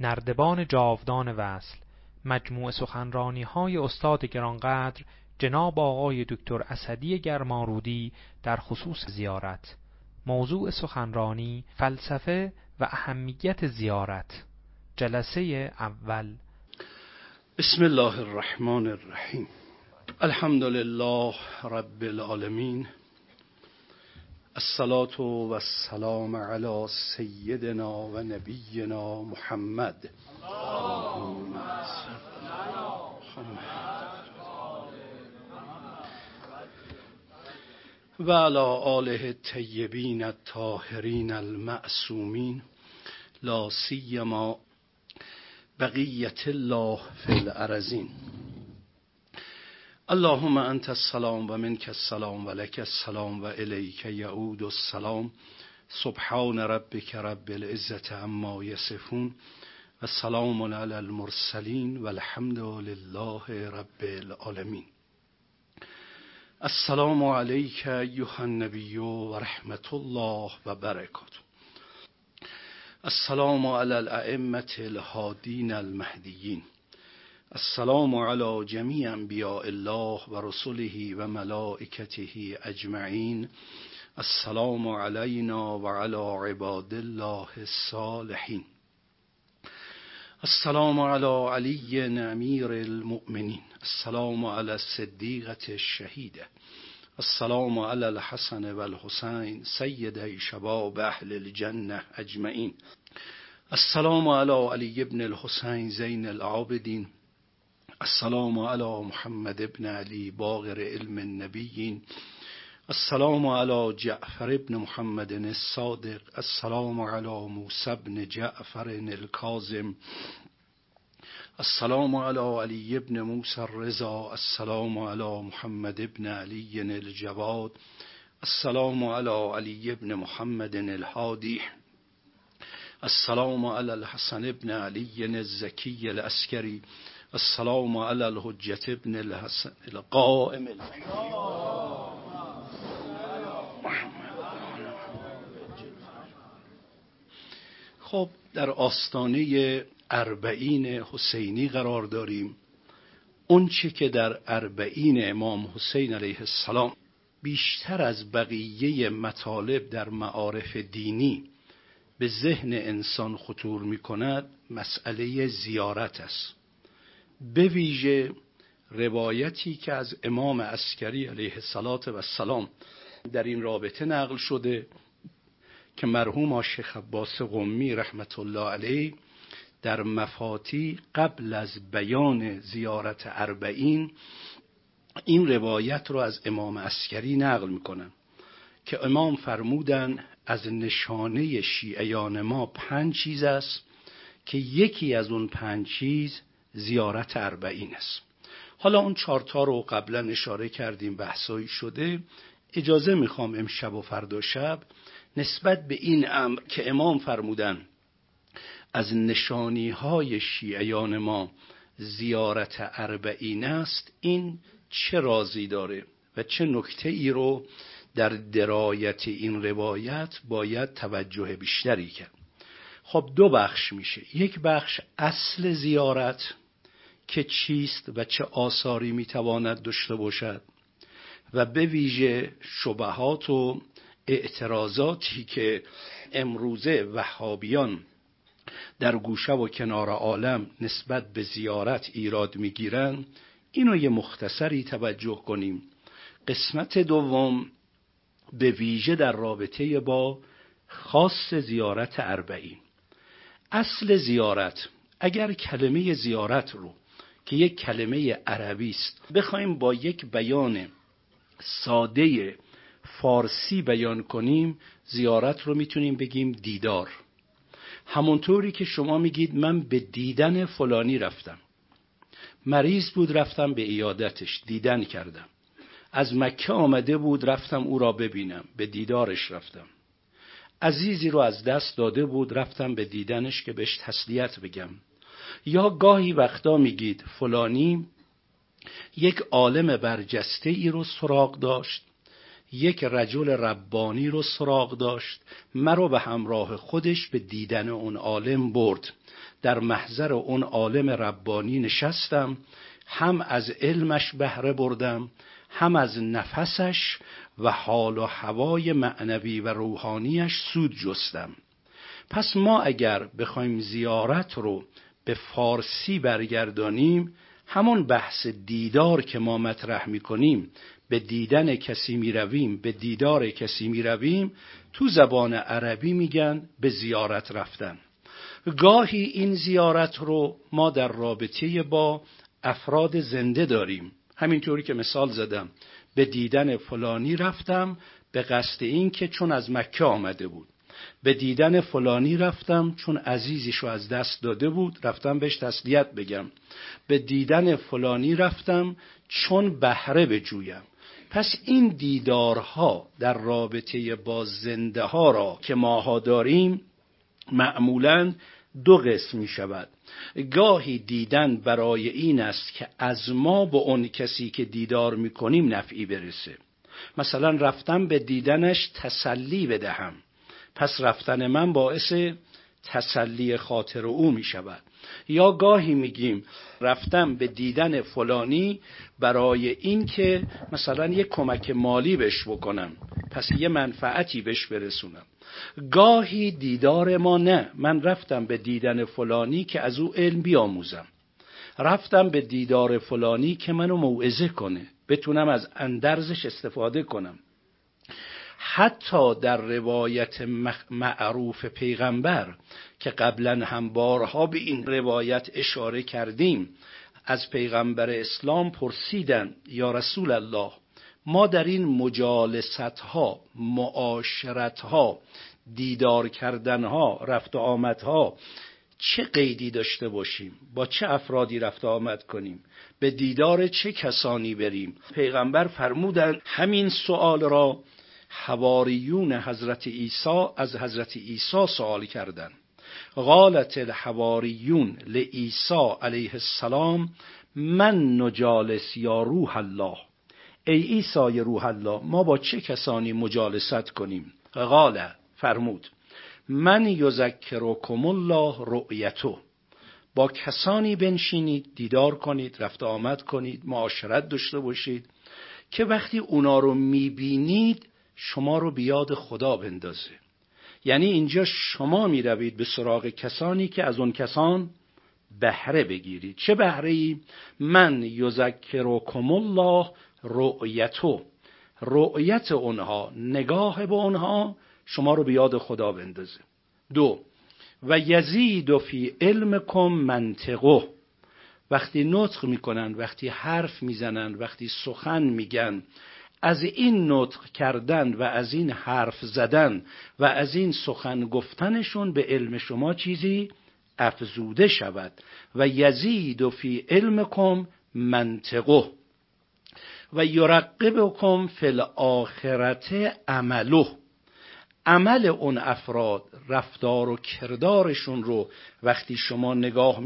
نردبان جاودان وصل مجموع سخنرانی های استاد گرانقدر جناب آقای دکتر اسدی گرمارودی در خصوص زیارت. موضوع سخنرانی فلسفه و اهمیت زیارت. جلسه اول. بسم الله الرحمن الرحیم. الحمد لله رب العالمین. الصلاة و السلام علی سیدنا و نبینا محمد. و علی آله الطیبین الطاهرین المعصومین. لا سیما بقیت الله فی الارزین اللهم انت السلام و منک السلام و لک السلام و الیک یعود السلام. سبحان ربک رب العزت عما یصفون و سلام علی المرسلین و الحمد لله رب العالمین. السلام علیک ایها النبی و رحمت الله و برکاته السلام علی الائمه الهادین المهدیین. السلام علی جمیع انبیاء الله و رسله و اجمعین السلام علینا و علی عباد الله الصالحین السلام علی علی امیر المؤمنین السلام علی الصدیقة الشهیده السلام علی الحسن و الحسین سیدی شباب اهل الجنه اجمعین السلام علی علی ابن الحسین زین العابدین السلام على محمد بن علي باغر علم النبيين. السلام على جعفر بن محمد الصادق. السلام على موسى بن جعفر الكاظم. السلام على علي بن موسى الرضا. السلام على محمد بن علي الجواد السلام على علي بن محمد الهادي. السلام على الحسن بن علي الزكي العسكري. السلام علی الحجت ابن الحسن القائم. خب در آستانه اربعین حسینی قرار داریم. اون چه که در اربعین امام حسین علیه السلام بیشتر از بقیه مطالب در معارف دینی به ذهن انسان خطور می کند مسئله زیارت است. به ویژه روایتی که از امام عسکری علیه السلام در این رابطه نقل شده که مرحوم آشیخ عباس قمی رحمت الله علیه در مفاتی قبل از بیان زیارت اربعین این روایت رو از امام عسکری نقل می‌کنن که امام فرمودن از نشانه شیعیان ما پنج چیز است که یکی از اون پنج چیز زیارت اربعین است. حالا اون چارتا رو قبلا اشاره کردیم بحثایی شده. اجازه می‌خوام امشب و فردا شب نسبت به این امر که امام فرمودن از نشانی های شیعیان ما زیارت اربعین است این چه رازی داره و چه نکته ای رو در درایت این روایت باید توجه بیشتری کرد. خب دو بخش میشه. یک بخش اصل زیارت که چیست و چه آثاری می‌تواند داشته باشد و به ویژه شبهات و اعتراضاتی که امروزه وهابیان در گوشه و کنار عالم نسبت به زیارت ایراد می‌گیرن اینو یه مختصری توجه کنیم. قسمت دوم به ویژه در رابطه با خاص زیارت اربعین. اصل زیارت اگر کلمه زیارت رو که یک کلمه عربی است بخوایم با یک بیان ساده فارسی بیان کنیم زیارت رو می‌تونیم بگیم دیدار. همونطوری که شما میگید من به دیدن فلانی رفتم. مریض بود رفتم به ایادتش دیدن کردم. از مکه آمده بود رفتم او را ببینم به دیدارش رفتم. عزیزی رو از دست داده بود رفتم به دیدنش که بهش تسلیت بگم. یا گاهی وقتا میگید فلانی یک عالم برجسته ای رو سراغ داشت یک رجل ربانی رو سراغ داشت مرا به همراه خودش به دیدن اون عالم برد. در محضر اون عالم ربانی نشستم هم از علمش بهره بردم هم از نفسش و حال و هوای معنوی و روحانیش سود جستم. پس ما اگر بخوایم زیارت رو به فارسی برگردانیم همون بحث دیدار که ما مطرح می‌کنیم به دیدن کسی می رویم به دیدار کسی می رویم تو زبان عربی میگن به زیارت رفتن. گاهی این زیارت رو ما در رابطه با افراد زنده داریم. همینطوری که مثال زدم به دیدن فلانی رفتم به قصد این که چون از مکه آمده بود. به دیدن فلانی رفتم چون عزیزیشو از دست داده بود. رفتم بهش تسلیت بگم. به دیدن فلانی رفتم چون بهره بجویم. پس این دیدارها در رابطه با زنده ها را که ماها داریم معمولا دو قسم می شود گاهی دیدن برای این است که از ما به اون کسی که دیدار می کنیم نفعی برسه. مثلا رفتم به دیدنش تسلی بدهم. پس رفتن من باعث تسلی خاطر او می شود یا گاهی میگیم رفتم به دیدن فلانی برای اینکه مثلا یه کمک مالی بهش بکنم. پس یه منفعتی بهش برسونم. گاهی دیدار ما نه. من رفتم به دیدن فلانی که از او علم بیاموزم. رفتم به دیدار فلانی که منو موعظه کنه. بتونم از اندرزش استفاده کنم. حتی در روایت معروف پیغمبر که قبلا هم بارها به این روایت اشاره کردیم از پیغمبر اسلام پرسیدن یا رسول الله ما در این مجالست ها معاشرت ها دیدار کردن ها رفت و آمد ها چه قیدی داشته باشیم؟ با چه افرادی رفت و آمد کنیم؟ به دیدار چه کسانی بریم؟ پیغمبر فرمودن همین سوال را حواریون حضرت عیسی از حضرت عیسی سوال کردند. قالت الحواریون لعیسی علیه السلام من نجالس یا روح الله. ای عیسی روح الله ما با چه کسانی مجالست کنیم؟ قال فرمود من یذکرکم الله رؤیتو با کسانی بنشینید دیدار کنید رفت آمد کنید معاشرت داشته باشید که وقتی اونا رو می‌بینید شما رو بیاد خدا بندازه. یعنی اینجا شما می روید به سراغ کسانی که از اون کسان بهره بگیرید چه بهره ای؟ من یذکرکم الله رؤیتو رؤیت اونها نگاه به اونها شما رو به یاد خدا بندازه. دو و یزید فی علمکم منطقه. وقتی نطق می‌کنن وقتی حرف می‌زنن وقتی سخن میگن از این نطق کردن و از این حرف زدن و از این سخن گفتنشون به علم شما چیزی افزوده شود. و یزید و فی علمکم منطقه. و یرقبکم فی الاخرت عمله. عمل اون افراد رفتار و کردارشون رو وقتی شما نگاه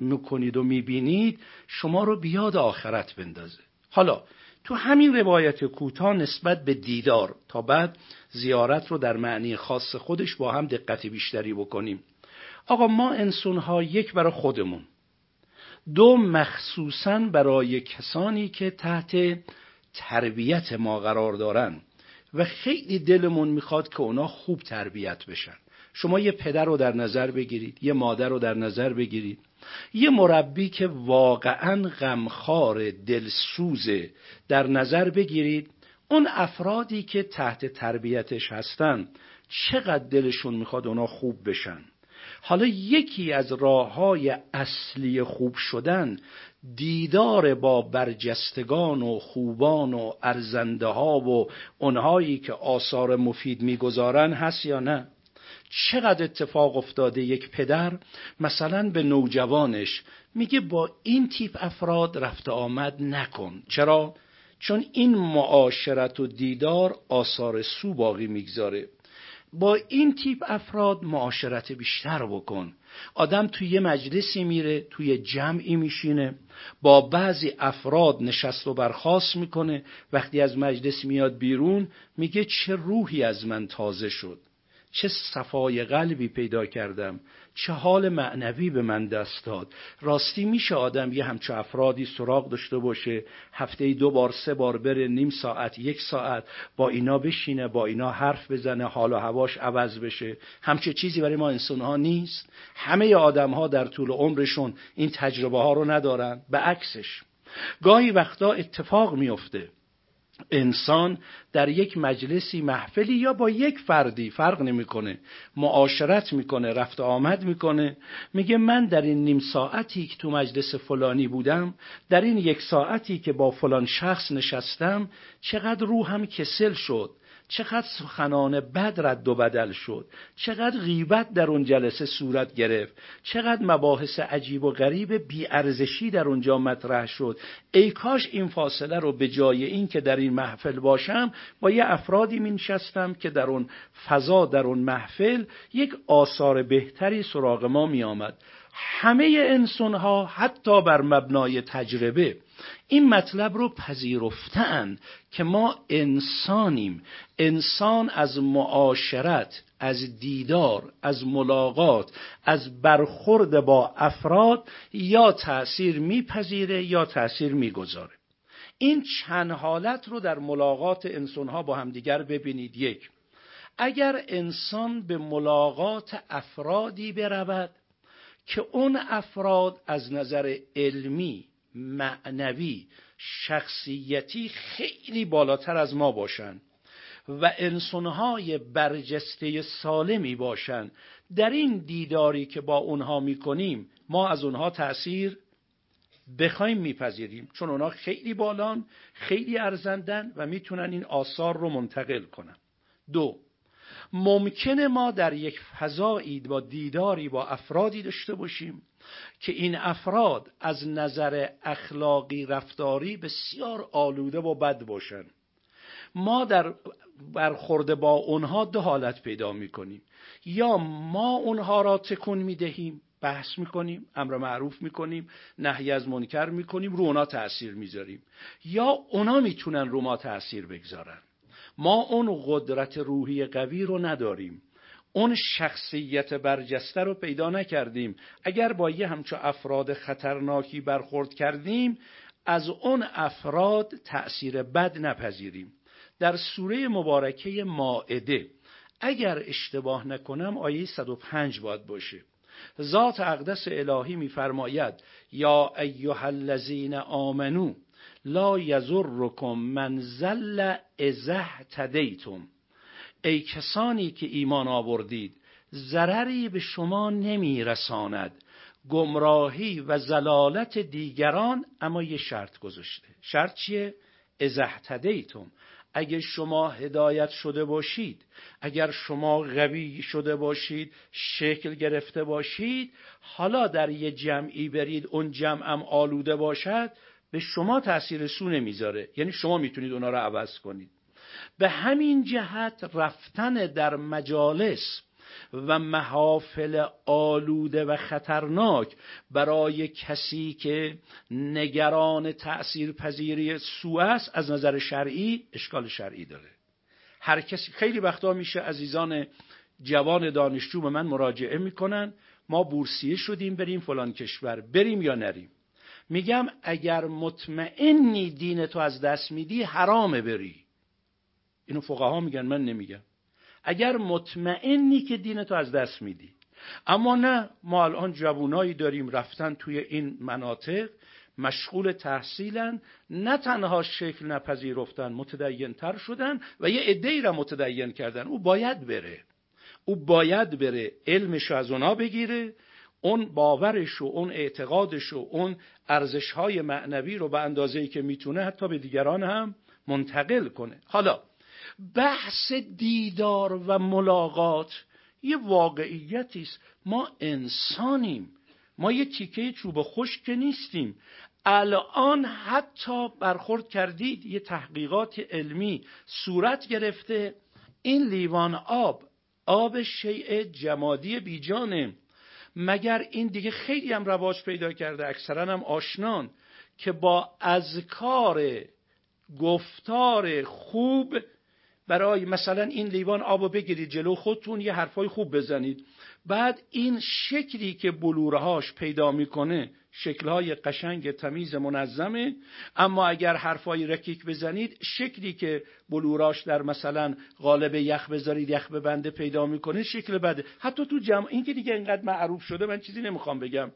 می‌کنید و می‌بینید شما رو بیاد آخرت بندازه. حالا تو همین روایت کوتاه نسبت به دیدار تا بعد زیارت رو در معنی خاص خودش با هم دقت بیشتری بکنیم. آقا ما انسان ها یک برای خودمون. دو مخصوصا برای کسانی که تحت تربیت ما قرار دارن و خیلی دلمون می‌خواد که اونا خوب تربیت بشن. شما یه پدر رو در نظر بگیرید یه مادر رو در نظر بگیرید. یه مربی که واقعا غمخوار دلسوزه در نظر بگیرید اون افرادی که تحت تربیتش هستن چقدر دلشون می‌خواد اونا خوب بشن؟ حالا یکی از راه های اصلی خوب شدن دیدار با برجستگان و خوبان و ارزنده ها و اونهایی که آثار مفید می‌گذارن هست یا نه؟ چقدر اتفاق افتاده یک پدر مثلا به نوجوانش میگه با این تیپ افراد رفت آمد نکن. چرا؟ چون این معاشرت و دیدار آثار سو باقی می‌گذاره. با این تیپ افراد معاشرت بیشتر بکن. آدم توی یه مجلسی میره توی جمعی میشینه با بعضی افراد نشست و برخواست می‌کنه. وقتی از مجلس میاد بیرون میگه چه روحی از من تازه شد. چه صفای قلبی پیدا کردم. چه حال معنوی به من دست داد. راستی میشه آدم یه همچه افرادی سراغ داشته باشه هفته دو بار سه بار بره نیم ساعت یک ساعت با اینا بشینه با اینا حرف بزنه حال و هواش عوض بشه. همچه چیزی برای ما انسان ها نیست. همه آدم ها در طول عمرشون این تجربه ها رو ندارن. به عکسش. گاهی وقتا اتفاق میفته انسان در یک مجلسی محفلی یا با یک فردی فرق نمی‌کنه. معاشرت می‌کنه رفت آمد می‌کنه. میگه من در این نیم ساعتی که تو مجلس فلانی بودم در این یک ساعتی که با فلان شخص نشستم چقدر روحم کسل شد. چقدر سخنان بد رد و بدل شد. چقدر غیبت در اون جلسه صورت گرفت. چقدر مباحث عجیب و غریب بیارزشی در اونجا مطرح شد. ای کاش این فاصله رو به جای این که در این محفل باشم با یه افرادی می که در اون فضا در اون محفل یک آثار بهتری سراغ ما می آمد همه انسان ها حتی بر مبنای تجربه این مطلب رو پذیرفتن که ما انسانیم. انسان از معاشرت از دیدار از ملاقات از برخورد با افراد یا تأثیر میپذیره یا تأثیر می‌گذاره. این چند حالت رو در ملاقات انسانها با همدیگر ببینید. یک اگر انسان به ملاقات افرادی برود که اون افراد از نظر علمی معنوی شخصیتی خیلی بالاتر از ما باشند و انسانهای برجسته سالمی باشند در این دیداری که با اونها می‌کنیم ما از اونها تأثیر بخوایم میپذیریم. چون اونها خیلی بالان خیلی ارزندن و می‌تونن این آثار رو منتقل کنن. دو ممکنه ما در یک فضایی با دیداری با افرادی داشته باشیم که این افراد از نظر اخلاقی رفتاری بسیار آلوده و بد باشند ما در برخورد با اونها دو حالت پیدا می‌کنیم. یا ما اونها را تکون می‌دهیم بحث می‌کنیم امر معروف می‌کنیم نهی از منکر می‌کنیم رو اونا تأثیر می‌ذاریم. یا اونا می‌تونن رو ما تأثیر بگذارن. ما اون قدرت روحی قوی رو نداریم. اون شخصیت برجسته رو پیدا نکردیم. اگر با یه همچو افراد خطرناکی برخورد کردیم از اون افراد تأثیر بد نپذیریم. در سوره مبارکه ماعده اگر اشتباه نکنم آیه 105 باید باشه. ذات اقدس الهی میفرماید یا ایها الذین آمنو لا یضرکم من زل ازه تدیتم ای کسانی که ایمان آوردید ضرری به شما نمی رساند گمراهی و زلالت دیگران اما یه شرط گذاشته. شرط چیه؟ ازهتدیتم اگر شما هدایت شده باشید اگر شما قوی شده باشید شکل گرفته باشید حالا در یه جمعی برید اون جمعم آلوده باشد به شما تاثیر سو نمی‌ذاره. یعنی شما می‌تونید اونا رو عوض کنید. به همین جهت رفتن در مجالس و محافل آلوده و خطرناک برای کسی که نگران تأثیر پذیری سو است از نظر شرعی اشکال شرعی داره. هر کسی خیلی وقتا میشه عزیزان جوان دانشجو به من مراجعه می‌کنن ما بورسیه شدیم بریم فلان کشور بریم یا نریم. میگم اگر مطمئنی دین تو از دست میدی حرامه بری. اینو فقها میگن من نمیگم. اگر مطمئنی که دین تو از دست میدی. اما نه ما الان جوونایی داریم رفتن توی این مناطق مشغول تحصیلن نه تنها شکل نپذیرفتن متدین تر شدن و یه عده‌ای را متدین کردن. او باید بره. او باید بره. علمش از اونا بگیره. اون باورش و اون اعتقادش و اون ارزشهای معنوی رو به اندازه‌ای که می‌تونه حتی به دیگران هم منتقل کنه. حالا بحث دیدار و ملاقات یه واقعیتی است. ما انسانیم. ما یه تیکه چوب خشک نیستیم. الان حتی برخورد کردید یه تحقیقات علمی صورت گرفته. این لیوان آب آب شیء جمادی بیجانه. مگر این دیگه خیلی هم رواج پیدا کرده اکثرا هم آشنان که با اذکار گفتار خوب برای مثلا این لیوان آبو بگیرید جلو خودتون یه حرفای خوب بزنید. بعد این شکلی که بلورهاش پیدا می‌کنه شکلهای قشنگ تمیز منظمه. اما اگر حرفای رکیک بزنید شکلی که بلوراش در مثلا قالب یخ بذارید یخ به بنده پیدا می‌کنه شکل بده حتی تو جمع این که دیگه اینقدر معروف شده من چیزی نمی‌خوام بگم.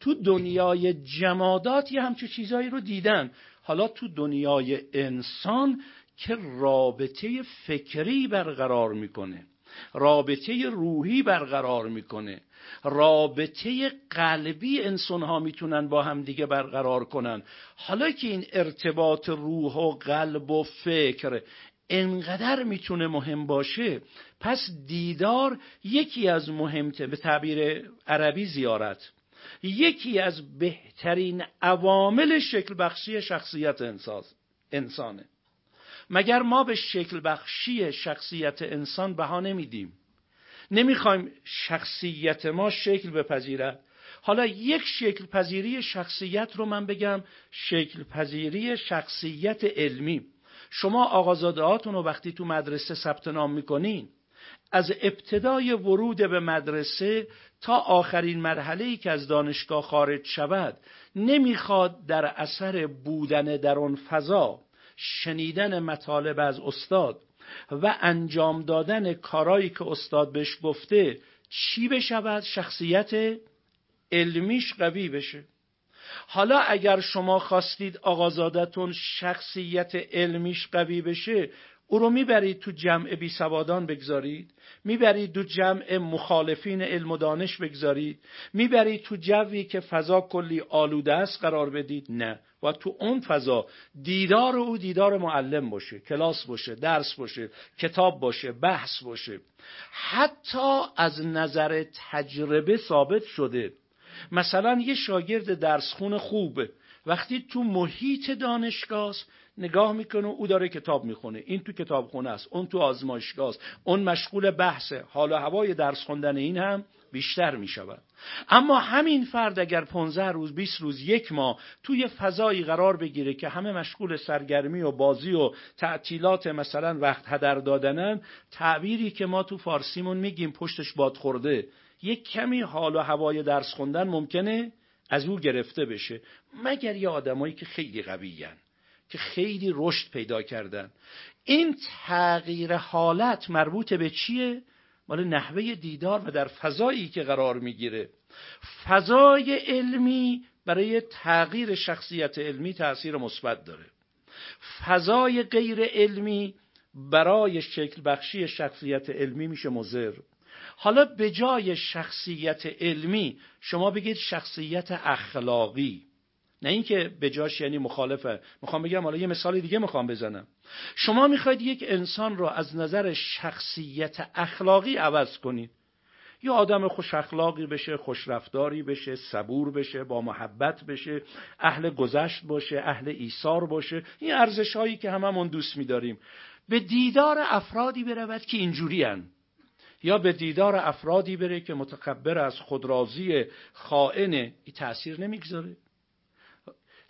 تو دنیای جمادات یه همچه چیزایی رو دیدن. حالا تو دنیای انسان که رابطه فکری برقرار می‌کنه رابطه روحی برقرار می‌کنه رابطه قلبی انسان ها می‌تونن با هم دیگه برقرار کنن. حالا که این ارتباط روح و قلب و فکر انقدر می‌تونه مهم باشه پس دیدار یکی از مهمته به تعبیر عربی زیارت یکی از بهترین عوامل شکل بخشی شخصیت انسانه. مگر ما به شکل بخشی شخصیت انسان بها نمیدیم؟ نمی‌خوایم شخصیت ما شکل بپذیرد. حالا یک شکل پذیری شخصیت رو من بگم شکل پذیری شخصیت علمی. شما آقازادهاتون رو وقتی تو مدرسه ثبت نام می‌کنین از ابتدای ورود به مدرسه تا آخرین مرحله ای که از دانشگاه خارج شود نمی‌خواد در اثر بودن در آن فضا شنیدن مطالب از استاد و انجام دادن کارایی که استاد بهش گفته چی بشود؟ شخصیت علمیش قوی بشه. حالا اگر شما خواستید آقازادتون شخصیت علمیش قوی بشه او رو می‌برید تو جمع بی سوادان بگذارید می‌برید تو جمع مخالفین علم و دانش بگذارید می‌برید تو جوی که فضا کلی آلوده است قرار بدید. نه. و تو اون فضا دیدار او دیدار معلم باشه کلاس باشه درس باشه کتاب باشه بحث باشه. حتی از نظر تجربه ثابت شده. مثلا یه شاگرد درسخون خوب وقتی تو محیط دانشگاه نگاه می‌کنه او داره کتاب می‌خونه. این تو کتابخونه است اون تو آزمایشگاه است. اون مشغول بحثه. حالا هوای درس خوندن این هم بیشتر می‌شود. اما همین فرد اگر 15 روز 20 روز یک ماه توی فضایی قرار بگیره که همه مشغول سرگرمی و بازی و تعطیلات مثلا وقت هدر دادنن تعبیری که ما تو فارسیمون میگیم پشتش باد خورده یک کمی حال و هوای درس خوندن ممکنه از او گرفته بشه. مگر یه آدمایی که خیلی قویین که خیلی رشد پیدا کردن. این تغییر حالت مربوط به چیه؟ مال نحوه دیدار و در فضایی که قرار می‌گیره. فضای علمی برای تغییر شخصیت علمی تاثیر مثبت داره. فضای غیر علمی برای شکل بخشی شخصیت علمی میشه مضر. حالا به جای شخصیت علمی شما بگید شخصیت اخلاقی. نه اینکه به جاش یعنی مخالفه. می‌خوام بگم حالا یه مثال دیگه می‌خوام بزنم. شما می‌خواید یک انسان را از نظر شخصیت اخلاقی عوض کنید. یا آدم خوش اخلاقی بشه خوش رفتاری بشه صبور بشه با محبت بشه اهل گذشت باشه اهل ایثار باشه. این ارزش هایی که هممون دوست میداریم. به دیدار افرادی برود که اینجوری هن. یا به دیدار افرادی بره که متکبر از خودرازی خائن. این تأثیر نمی‌گذاره.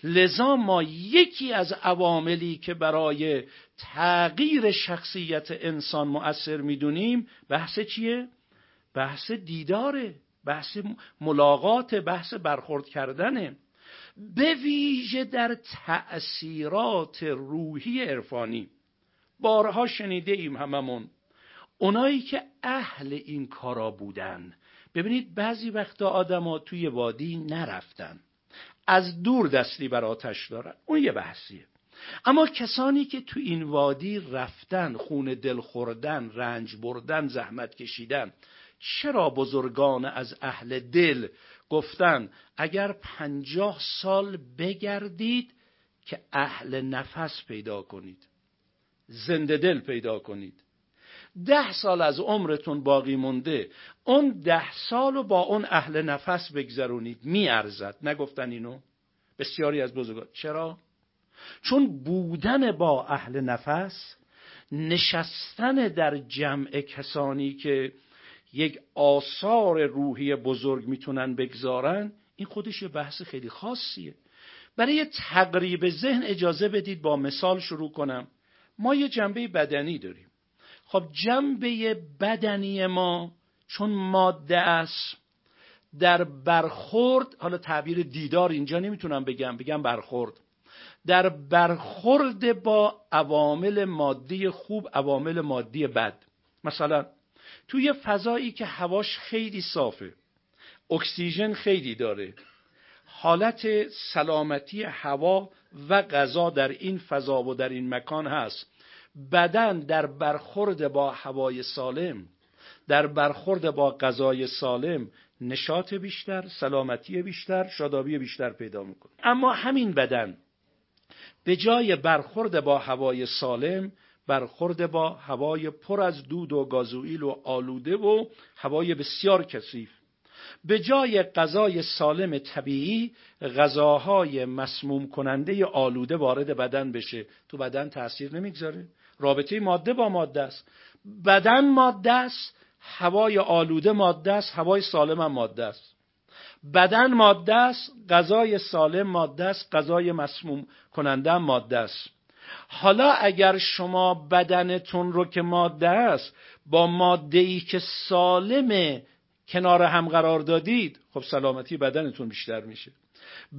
لذا ما یکی از عواملی که برای تغییر شخصیت انسان مؤثر می‌دونیم بحث چیه؟ بحث دیداره بحث ملاقات بحث برخورد کردنه. به ویژه در تأثیرات روحی عرفانی. بارها شنیده ایم هممون. اونایی که اهل این کارا بودن. ببینید بعضی وقتا آدما توی وادی نرفتن. از دور دستی بر آتش دارن. اون یه بحثیه. اما کسانی که تو این وادی رفتن خون دل خوردن رنج بردن زحمت کشیدن چرا بزرگان از اهل دل گفتن اگر پنجاه سال بگردید که اهل نفس پیدا کنید زنده دل پیدا کنید؟ ده سال از عمرتون باقی مونده. اون ده سال رو با اون اهل نفس بگذرونید. میارزد. نگفتن اینو؟ بسیاری از بزرگان. چرا؟ چون بودن با اهل نفس نشستن در جمع کسانی که یک آثار روحی بزرگ می‌تونن بگذارن این خودش یه بحث خیلی خاصیه. برای تقریب ذهن اجازه بدید با مثال شروع کنم. ما یه جنبه بدنی داریم. خب جنبه بدنی ما چون ماده است در برخورد حالا تعبیر دیدار اینجا نمی‌تونم بگم بگم برخورد. در برخورد با عوامل مادی خوب عوامل مادی بد. مثلا توی فضایی که هواش خیلی صافه اکسیژن خیلی داره حالت سلامتی هوا و غذا در این فضا و در این مکان هست. بدن در برخورد با هوای سالم در برخورد با غذای سالم نشاط بیشتر سلامتی بیشتر شادابی بیشتر پیدا می‌کنه. اما همین بدن به جای برخورد با هوای سالم برخورد با هوای پر از دود و گازوئیل و آلوده و هوای بسیار کثیف. به جای غذای سالم طبیعی غذاهای مسموم کننده آلوده وارد بدن بشه. تو بدن تاثیر نمی‌گذاره. رابطه ماده با ماده است. بدن ماده است هوای آلوده ماده است هوای سالم هم ماده است. بدن ماده است غذای سالم ماده است غذای مسموم کننده هم ماده است. حالا اگر شما بدنتون رو که ماده است با ماده ای که سالمه کنار هم قرار دادید خب سلامتی بدنتون بیشتر میشه.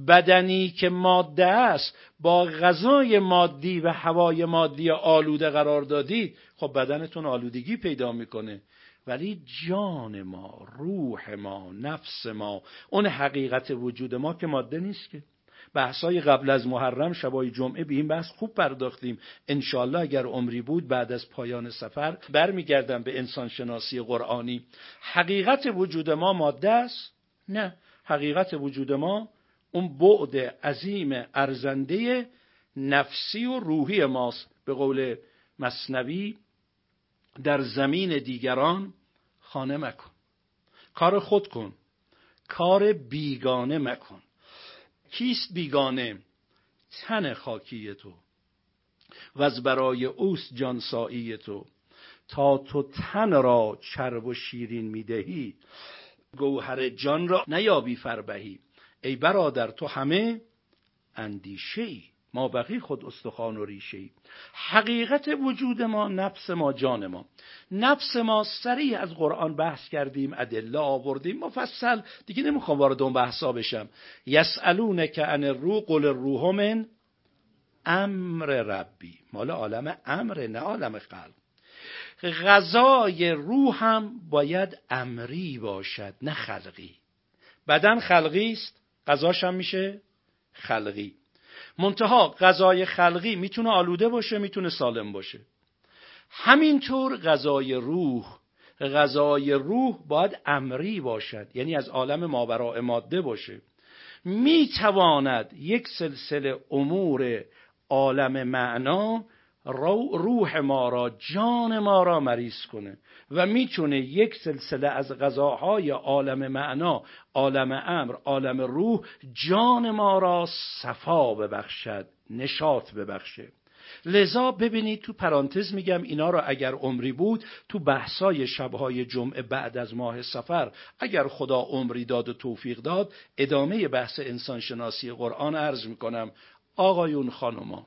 بدنی که ماده است با غذای مادی و هوای مادی آلوده قرار دادید خب بدنتون آلودگی پیدا می‌کنه. ولی جان ما روح ما نفس ما اون حقیقت وجود ما که ماده نیست که. بحثای قبل از محرم شبای جمعه به این بحث خوب پرداختیم. انشالله اگر عمری بود بعد از پایان سفر برمیگردم به انسان شناسی قرآنی. حقیقت وجود ما ماده است؟ نه. حقیقت وجود ما اون بعد عظیم ارزنده نفسی و روحی ماست. به قول مصنوی در زمین دیگران خانه مکن. کار خود کن. کار بیگانه مکن. کیست بیگانه؟ تن خاکی تو. و از برای اوست جانسایی تو. تا تو تن را چرب و شیرین می‌دهی گوهر جان را نیابی فربهی. ای برادر تو همه اندیشه ای ما بقی خود استخوان و ریشه ای حقیقت وجود ما نفس ما جان ما. نفس ما سریع از قرآن بحث کردیم ادله آوردیم. مفصل دیگه نمی‌خوام وارد اون بحثا بشم. یسالون که ان الروح قل الروح من امر ربی. مال عالم امر نه عالم قلب. غذای روح هم باید امری باشد نه خلقی. بدن خلقی است غذاش هم میشه خلقی. منتها غذای خلقی می‌تونه آلوده باشه می‌تونه سالم باشه. همینطور غذای روح. غذای روح باید امری باشد یعنی از عالم ماورای ماده باشه. می‌تواند یک سلسله امور عالم معنا روح ما را جان ما را مریض کنه و می‌تونه یک سلسله از غذاهای عالم معنا عالم امر عالم روح جان ما را صفا ببخشد نشاط ببخشه. لذا ببینید تو پرانتز میگم اینا را اگر عمری بود تو بحثای شبهای جمعه بعد از ماه سفر اگر خدا عمری داد و توفیق داد ادامه بحث انسانشناسی قرآن عرض می‌کنم. آقایون خانوما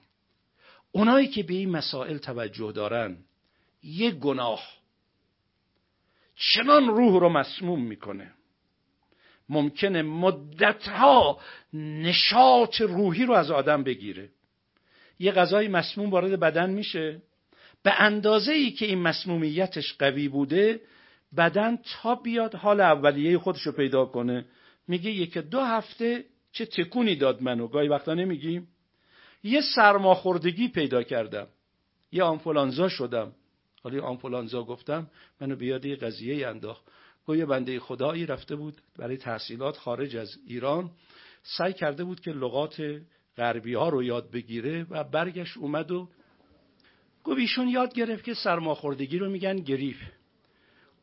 اونایی که به این مسائل توجه دارن یک گناه. چنان روح رو مسموم می‌کنه. ممکنه مدتها نشاط روحی رو از آدم بگیره. یه غذای مسموم وارد بدن میشه. به اندازه ای که این مسمومیتش قوی بوده بدن تا بیاد حال اولیه خودش رو پیدا کنه. میگه یک دو هفته چه تکونی داد منو؟ گاهی وقتا نمیگیم. یه سرماخوردگی پیدا کردم. یه آنفولانزا شدم. حالا آنفولانزا گفتم منو بیاد یه قضیه انداخت. گویا بنده خدایی رفته بود برای تحصیلات خارج از ایران. سعی کرده بود که لغات غربی ها رو یاد بگیره و برگشت اومد و گفت ایشون یاد گرفت که سرماخوردگی رو میگن گریف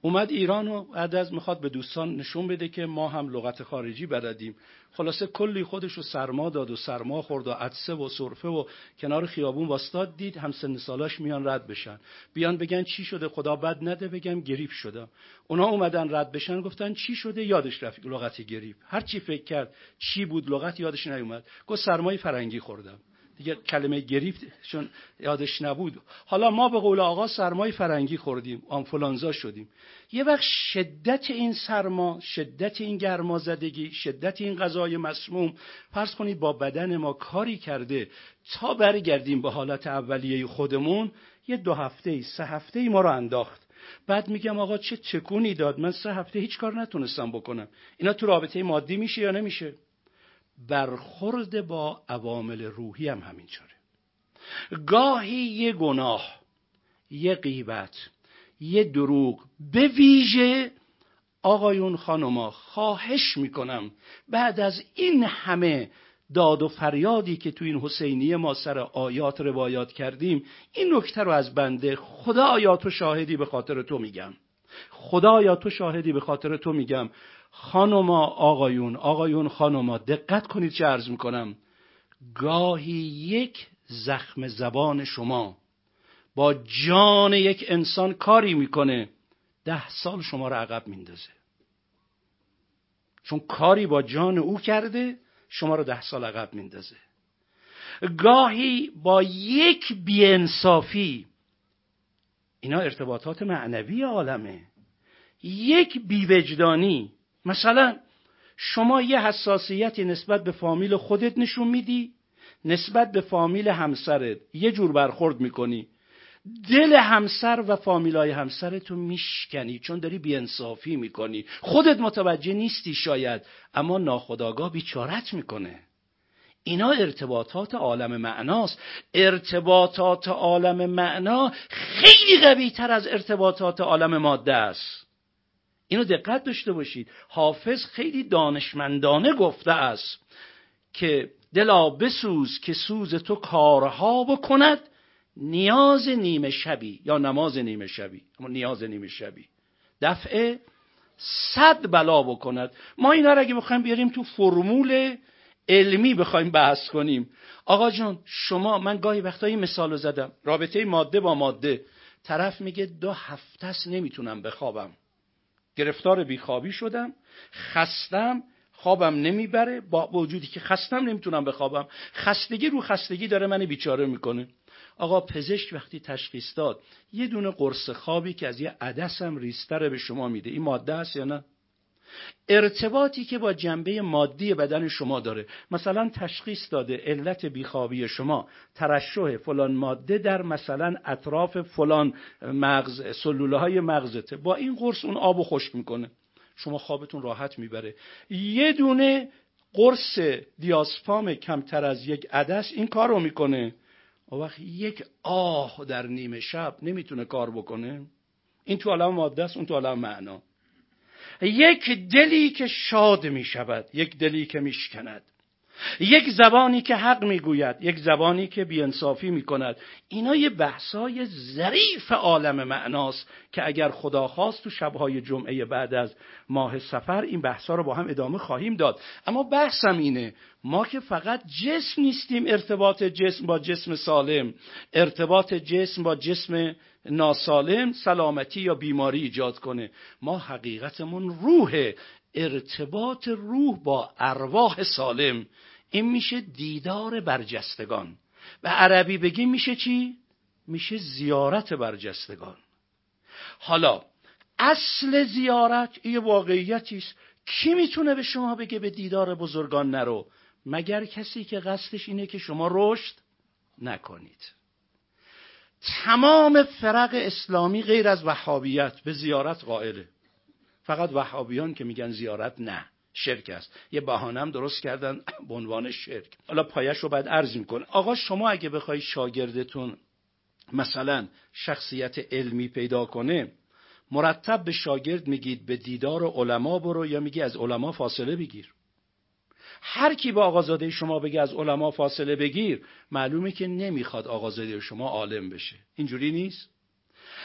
اومد ایران و بعد از می‌خواد به دوستان نشون بده که ما هم لغت خارجی بلدیم. خلاصه کلی خودش رو سرما داد و سرما خورد و عدسه و صرفه و کنار خیابون واستاد دید هم سن سالاش میان رد بشن. بیان بگن چی شده خدا بد نده بگم گریپ شدم اونا اومدن رد بشن گفتن چی شده؟ یادش رفت لغت گریپ. هر چی فکر کرد چی بود لغت یادش نیومد. گفت سرمای فرنگی خوردم. دیگه کلمه گریپ چون یادش نبود. حالا ما به قول آقا سرمای فرنگی خوردیم آنفولانزا شدیم. یه وقت شدت این سرما شدت این گرما زدگی شدت این غذای مسموم. فرض کنید با بدن ما کاری کرده تا برگردیم به حالت اولیه خودمون یه دو هفته سه هفته ای ما رو انداخت. بعد میگم آقا چه چکونی داد؟ من سه هفته هیچ کار نتونستم بکنم. اینا تو رابطه مادی میشه یا نمیشه؟ برخورد با عوامل روحی هم همینطوره. گاهی یه گناه یه غیبت یه دروغ به ویژه آقایون خانوما خواهش می‌کنم بعد از این همه داد و فریادی که تو این حسینیه ما سر آیات روایات کردیم این نکته رو از بنده خدا آیات و شاهدی به خاطر تو میگم. خدا آیات و شاهدی به خاطر تو میگم. خانوما آقایون آقایون خانوما دقت کنید چه عرض می‌کنم. گاهی یک زخم زبان شما با جان یک انسان کاری می‌کنه ده سال شما رو عقب میندازه. چون کاری با جان او کرده شما رو ده سال عقب میندازه. گاهی با یک بیانصافی اینا ارتباطات معنوی عالمه. یک بیوجدانی مثلا شما یه حساسیتی نسبت به فامیل خودت نشون میدی نسبت به فامیل همسرت یه جور برخورد می‌کنی. دل همسر و فامیلای همسرتو میشکنی چون داری بیانصافی می‌کنی. خودت متوجه نیستی شاید اما ناخداگاه بیچارت می‌کنه. اینا ارتباطات عالم معناست. ارتباطات عالم معنا خیلی قوی تر از ارتباطات عالم ماده است. اینو دقت داشته باشید. حافظ خیلی دانشمندانه گفته است که دلا بسوز که سوز تو کارها بکند نیاز نیمه شبی یا نماز نیمه شبی اما نیاز نیمه شبی. دفعه صد بلا بکند. ما اینا رو اگه بخوایم بیاریم تو فرمول علمی بخوایم بحث کنیم. آقا جان شما من گاهی وقتایی مثال زدم. رابطه ماده با ماده. طرف میگه دو هفته است نمی‌تونم بخوابم. گرفتار بیخوابی شدم خستم خوابم نمی‌بره. با وجودی که خستم نمی‌تونم بخوابم. خستگی رو خستگی داره من بیچاره می‌کنه. آقا پزشک وقتی تشخیص داد یه دونه قرص خوابی که از یه عدس هم ریستره به شما میده. این ماده است یا نه؟ ارتباطی که با جنبه مادی بدن شما داره. مثلا تشخیص داده علت بیخوابی شما ترشح فلان ماده در مثلا اطراف فلان مغز سلوله های مغزته. با این قرص اون آب خشک می‌کنه. شما خوابتون راحت می‌بره. یه دونه قرص دیاسپام کمتر از یک عدس این کار رو می‌کنه. و وقت یک آه در نیمه شب نمی‌تونه کار بکنه. این تو عالم ماده است اون تو عالم معنا. یک دلی که شاد می شود یک دلی که میشکند. یک زبانی که حق می‌گوید یک زبانی که بیانصافی می‌کند. اینا یه بحثای ظریف عالم معناست که اگر خدا خواست تو شبهای جمعه بعد از ماه سفر این بحثا رو با هم ادامه خواهیم داد. اما بحثم اینه ما که فقط جسم نیستیم ارتباط جسم با جسم سالم. ارتباط جسم با جسم ناسالم سلامتی یا بیماری ایجاد کنه. ما حقیقتمون روح ارتباط روح با ارواح سالم. این میشه دیدار برجستگان. و عربی بگیم میشه چی؟ میشه زیارت برجستگان. حالا اصل زیارت یه واقعیتی است. کی می‌تونه به شما بگه به دیدار بزرگان نرو؟ مگر کسی که قصدش اینه که شما رشد نکنید. تمام فرق اسلامی غیر از وحابیت به زیارت قائله. فقط وحابیان که میگن زیارت نه. شرک است. یه بهانم درست کردن به عنوان شرک. حالا پایش رو باید عرض می‌کنه آقا شما اگه بخوای شاگردتون مثلا شخصیت علمی پیدا کنه مرتب به شاگرد میگید به دیدار علما برو یا میگی از علما فاصله بگیر. هر کی به آقازاده شما بگه از علما فاصله بگیر معلومه که نمی‌خواد آقازاده شما عالم بشه. اینجوری نیست؟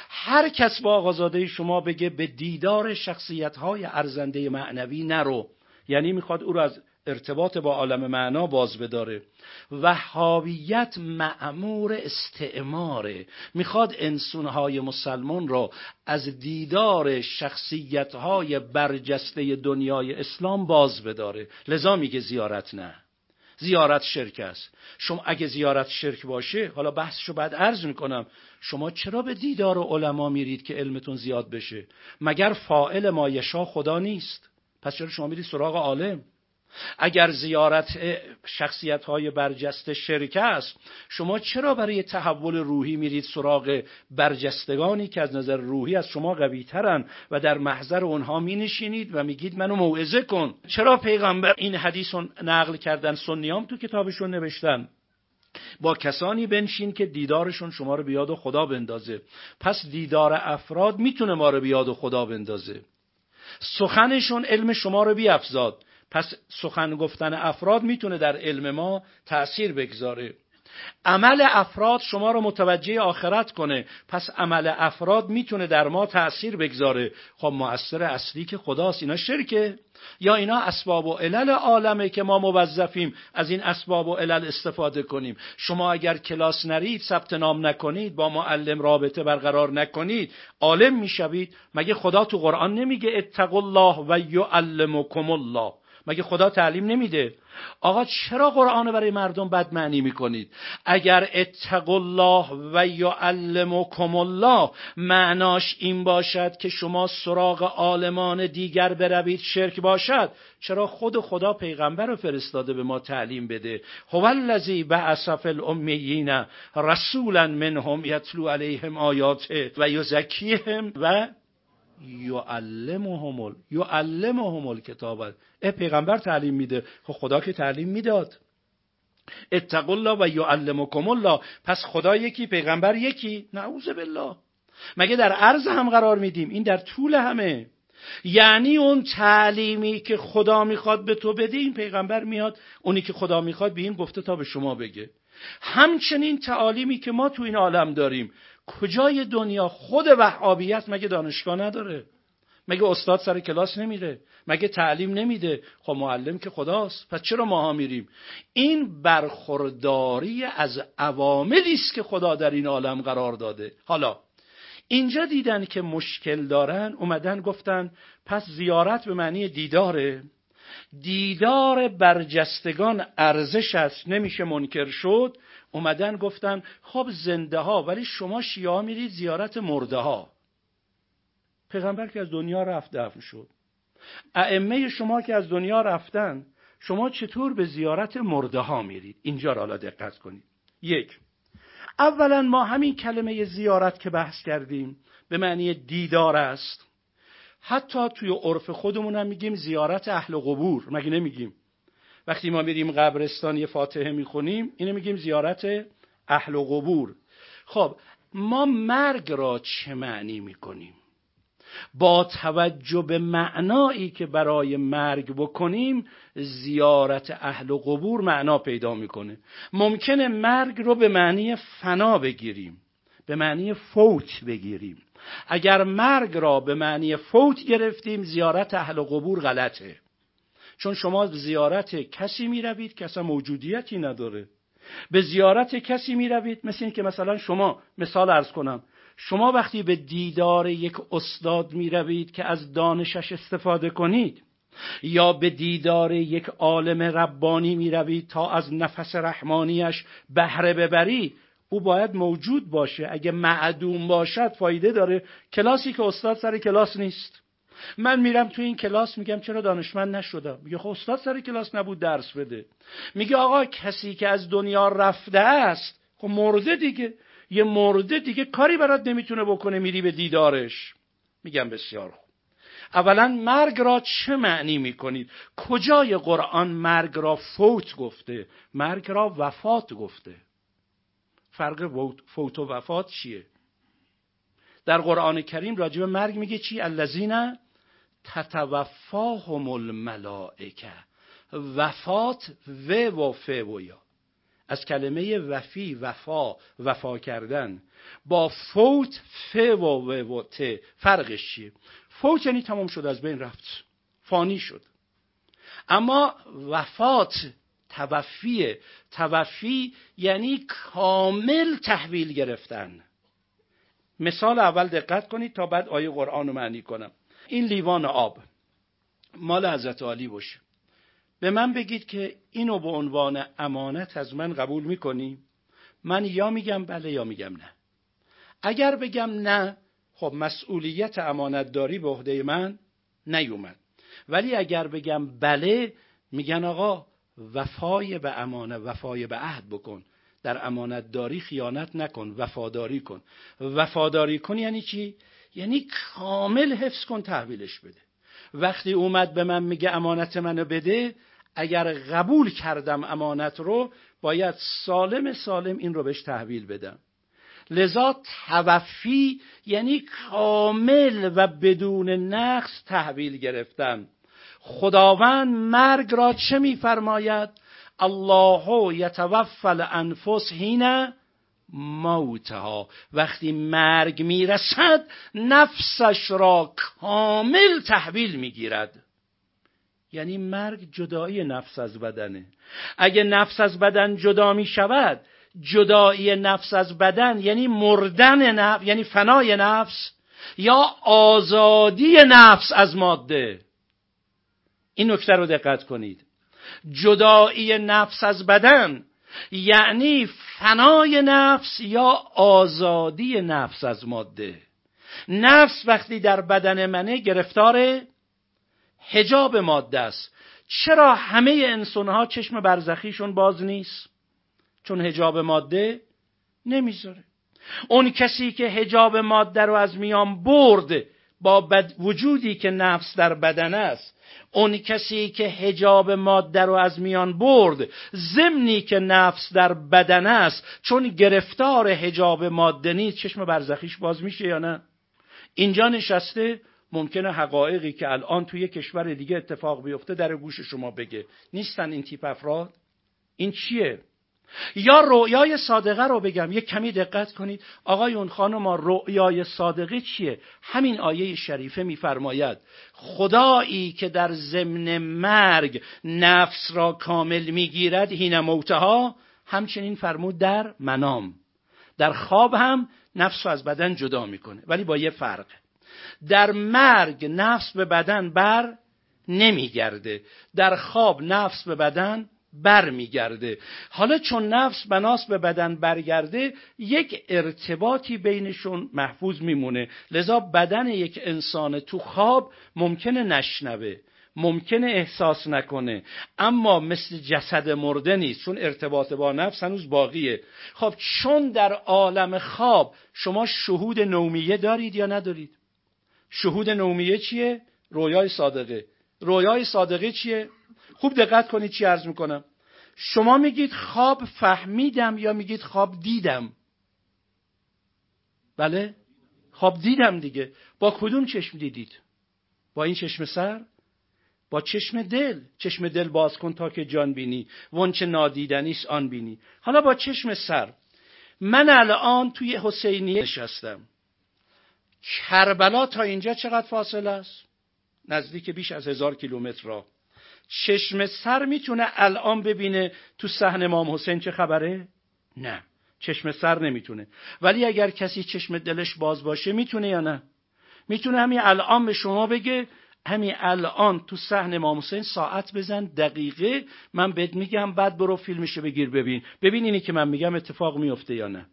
هر کس با آقازاده شما بگه به دیدار شخصیت های ارزنده معنوی نرو. یعنی می‌خواد او رو از ارتباط با عالم معنا باز بداره. وهابیت معمور استعماره. می‌خواد انسانهای مسلمان را از دیدار شخصیتهای برجسته دنیای اسلام باز بداره. لذا میگه زیارت نه. زیارت شرک است. شما اگه زیارت شرک باشه حالا بحثشو بعد عرض می‌کنم. شما چرا به دیدار علما میرید که علمتون زیاد بشه؟ مگر فائل ما یشا خدا نیست؟ پس چرا شما میرید سراغ عالم؟ اگر زیارت شخصیت های برجسته شرک است شما چرا برای تحول روحی میرید سراغ برجستگانی که از نظر روحی از شما قوی ترن و در محضر اونها می نشینید و میگید منو موعظه کن؟ چرا پیغمبر این حدیث نقل کردن سنیام تو کتابشون نوشتن؟ با کسانی بنشین که دیدارشون شما رو بیاد خدا بندازه. پس دیدار افراد می‌تونه ما رو بیاد خدا بندازه. سخنشون علم شما رو بیافزاد. پس سخن گفتن افراد می‌تونه در علم ما تأثیر بگذاره. عمل افراد شما رو متوجه آخرت کنه. پس عمل افراد می‌تونه در ما تأثیر بگذاره. خب مؤثر اصلی که خداست. اینا شرکه. یا اینا اسباب و علل عالمه که ما موظفیم. از این اسباب و علل استفاده کنیم. شما اگر کلاس نرید ثبت نام نکنید با معلم رابطه برقرار نکنید عالم می‌شوید. مگه خدا تو قرآن نمیگه اتقوا الله و یعلمکم الله. مگه خدا تعلیم نمیده؟ آقا چرا قرآن برای مردم بد معنی می‌کنید؟ اگر اتق الله و یعلمکم الله معناش این باشد که شما سراغ عالمان دیگر بروید شرک باشد. چرا خود خدا پیغمبر رو فرستاده به ما تعلیم بده؟ هو الذی بعث الامیین رسولا منهم یتلو علیهم آیاته و یزکیهم و یعلمهم یعلمهم الکتاب. اه پیغمبر تعلیم میده. خب خدا که تعلیم می‌داد. اتقوا الله و یعلمکم الله. پس خدا یکی پیغمبر یکی. نعوذ بالله. مگه در عرض هم قرار میدیم؟ این در طول همه. یعنی اون تعلیمی که خدا می‌خواد به تو بده این پیغمبر میاد. اونی که خدا می‌خواد به این گفته تا به شما بگه. همچنین تعالیمی که ما تو این عالم داریم. کجای دنیا خود وهابیت مگه دانشگاه نداره؟ مگه استاد سر کلاس نمیره؟ مگه تعلیم نمیده؟ خب معلم که خداست. پس چرا ماها میریم؟ این برخورداری از عواملی است که خدا در این عالم قرار داده. حالا اینجا دیدن که مشکل دارن اومدن گفتن پس زیارت به معنی دیداره. دیدار برجستگان ارزش است. نمیشه منکر شد. اومدن گفتن خب زنده ها ولی شما شیعه میرید زیارت مرده ها پیغمبر که از دنیا رفت دفن شد. ائمه شما که از دنیا رفتن شما چطور به زیارت مرده ها میرید؟ اینجا را حالا دقت کنید. یک اولا ما همین کلمه زیارت که بحث کردیم به معنی دیدار است. حتی توی عرف خودمون هم میگیم زیارت اهل قبور. مگه نمیگیم؟ وقتی ما میریم قبرستان یه فاتحه می‌خونیم اینو میگیم زیارت اهل قبور. خب ما مرگ را چه معنی می‌کنیم؟ با توجه به معنایی که برای مرگ بکنیم زیارت اهل و قبور معنا پیدا می‌کنه. ممکنه مرگ رو به معنی فنا بگیریم به معنی فوت بگیریم. اگر مرگ را به معنی فوت گرفتیم زیارت اهل و قبور غلطه. چون شما زیارت کسی می روید که اصلا موجودیتی نداره. به زیارت کسی می روید مثل این که مثلا شما مثال ارز کنم شما وقتی به دیدار یک استاد می روید که از دانشش استفاده کنید یا به دیدار یک عالم ربانی می روید تا از نفس رحمانیش بهره ببرید او باید موجود باشه. اگه معدوم باشد فایده داره. کلاسی که استاد سر کلاس نیست. من میرم تو این کلاس میگم چرا دانشمند نشدم؟ میگه خب استاد سر کلاس نبود درس بده. میگه آقا کسی که از دنیا رفته است خب مرده دیگه. یه مرده دیگه کاری برات نمی‌تونه بکنه میری به دیدارش. میگم بسیار خوب. اولا مرگ را چه معنی می‌کنید؟ کجای قرآن مرگ را فوت گفته؟ مرگ را وفات گفته. فرق فوت و وفات چیه؟ در قرآن کریم راجب مرگ میگه چی؟ الذین تتوفاهم الملائکه. وفات و و و یا. از کلمه وفی وفا وفا کردن. با فوت ف و و و ت. فرقش چیه؟ فوت یعنی تمام شد از بین رفت. فانی شد. اما وفات توفیه. توفی یعنی کامل تحویل گرفتن. مثال اول دقت کنید تا بعد آیه قرآن رو معنی کنم. این لیوان آب. مال حضرت علی باشه به من بگید که اینو به عنوان امانت از من قبول می‌کنی؟ من یا میگم بله یا میگم نه. اگر بگم نه خب مسئولیت امانتداری به عهده من نیومد. ولی اگر بگم بله میگن آقا وفای به امانه وفای به عهد بکن. در امانتداری خیانت نکن وفاداری کن. وفاداری کن یعنی چی؟ یعنی کامل حفظ کن تحویلش بده. وقتی اومد به من میگه امانت منو بده اگر قبول کردم امانت رو باید سالم سالم این رو بهش تحویل بدم. لذا توفی یعنی کامل و بدون نقص تحویل گرفتن. خداوند مرگ را چه میفرماید؟ الله یتوفى الانفس حین موتها. وقتی مرگ می‌رسد نفسش را کامل تحویل می‌گیرد. یعنی مرگ جدایی نفس از بدنه. اگه نفس از بدن جدا می شود جدایی نفس از بدن یعنی مردن نفس یعنی فنای نفس یا آزادی نفس از ماده. این نکته رو دقت کنید. جدایی نفس از بدن یعنی فنای نفس یا آزادی نفس از ماده. نفس وقتی در بدن منه گرفتار حجاب ماده است. چرا همه انسان چشم برزخیشون باز نیست؟ چون حجاب ماده نمی‌ذاره. اون کسی که حجاب ماده رو از میان برد با وجودی که نفس در بدن است اون کسی که حجاب ماده رو از میان برد ضمنی که نفس در بدن است چون گرفتار حجاب ماده نیست. چشم برزخیش باز میشه یا نه؟ اینجا نشسته ممکنه حقایقی که الان توی کشور دیگه اتفاق بیفته در گوش شما بگه. نیستن این تیپ افراد؟ این چیه؟ یا رؤیای صادقه رو بگم یه کمی دقت کنید. آقایون خانم رؤیای صادقه چیه؟ همین آیه شریفه میفرماید خدایی که در ضمن مرگ نفس را کامل می‌گیرد هین موتها همچنین فرمود در منام. در خواب هم نفس رو از بدن جدا می‌کنه. ولی با یه فرق. در مرگ نفس به بدن بر نمیگرده در خواب نفس به بدن بر میگرده حالا چون نفس بناس به بدن برگرده یک ارتباطی بینشون محفوظ میمونه. لذا بدن یک انسان تو خواب ممکنه نشنوه ممکنه احساس نکنه. اما مثل جسد مرده نیست چون ارتباط با نفس هنوز باقیه. خب چون در عالم خواب شما شهود نومیه دارید یا ندارید؟ شهود نومیه چیه؟ رویای صادقه. رویای صادقه چیه؟ خوب دقت کنید چی عرض می‌کنم. شما میگید خواب فهمیدم یا میگید خواب دیدم؟ بله؟ خواب دیدم دیگه. با کدوم چشم دیدید؟ با این چشم سر؟ با چشم دل. چشم دل باز کن تا که جان بینی. ونچه نادیدنیست آن بینی. حالا با چشم سر. من الان توی حسینیه نشستم. کربلا تا اینجا چقدر فاصله است؟ نزدیک بیش از هزار کیلومتر را چشم سر می‌تونه الان ببینه تو صحن امام حسین چه خبره؟ نه چشم سر نمی‌تونه. ولی اگر کسی چشم دلش باز باشه می‌تونه یا نه؟ می‌تونه همین الان به شما بگه همین الان تو صحن امام حسین ساعت بزن دقیقه. من بهت میگم بعد برو فیلمشو بگیر ببین. ببین اینی که من میگم اتفاق میفته یا نه.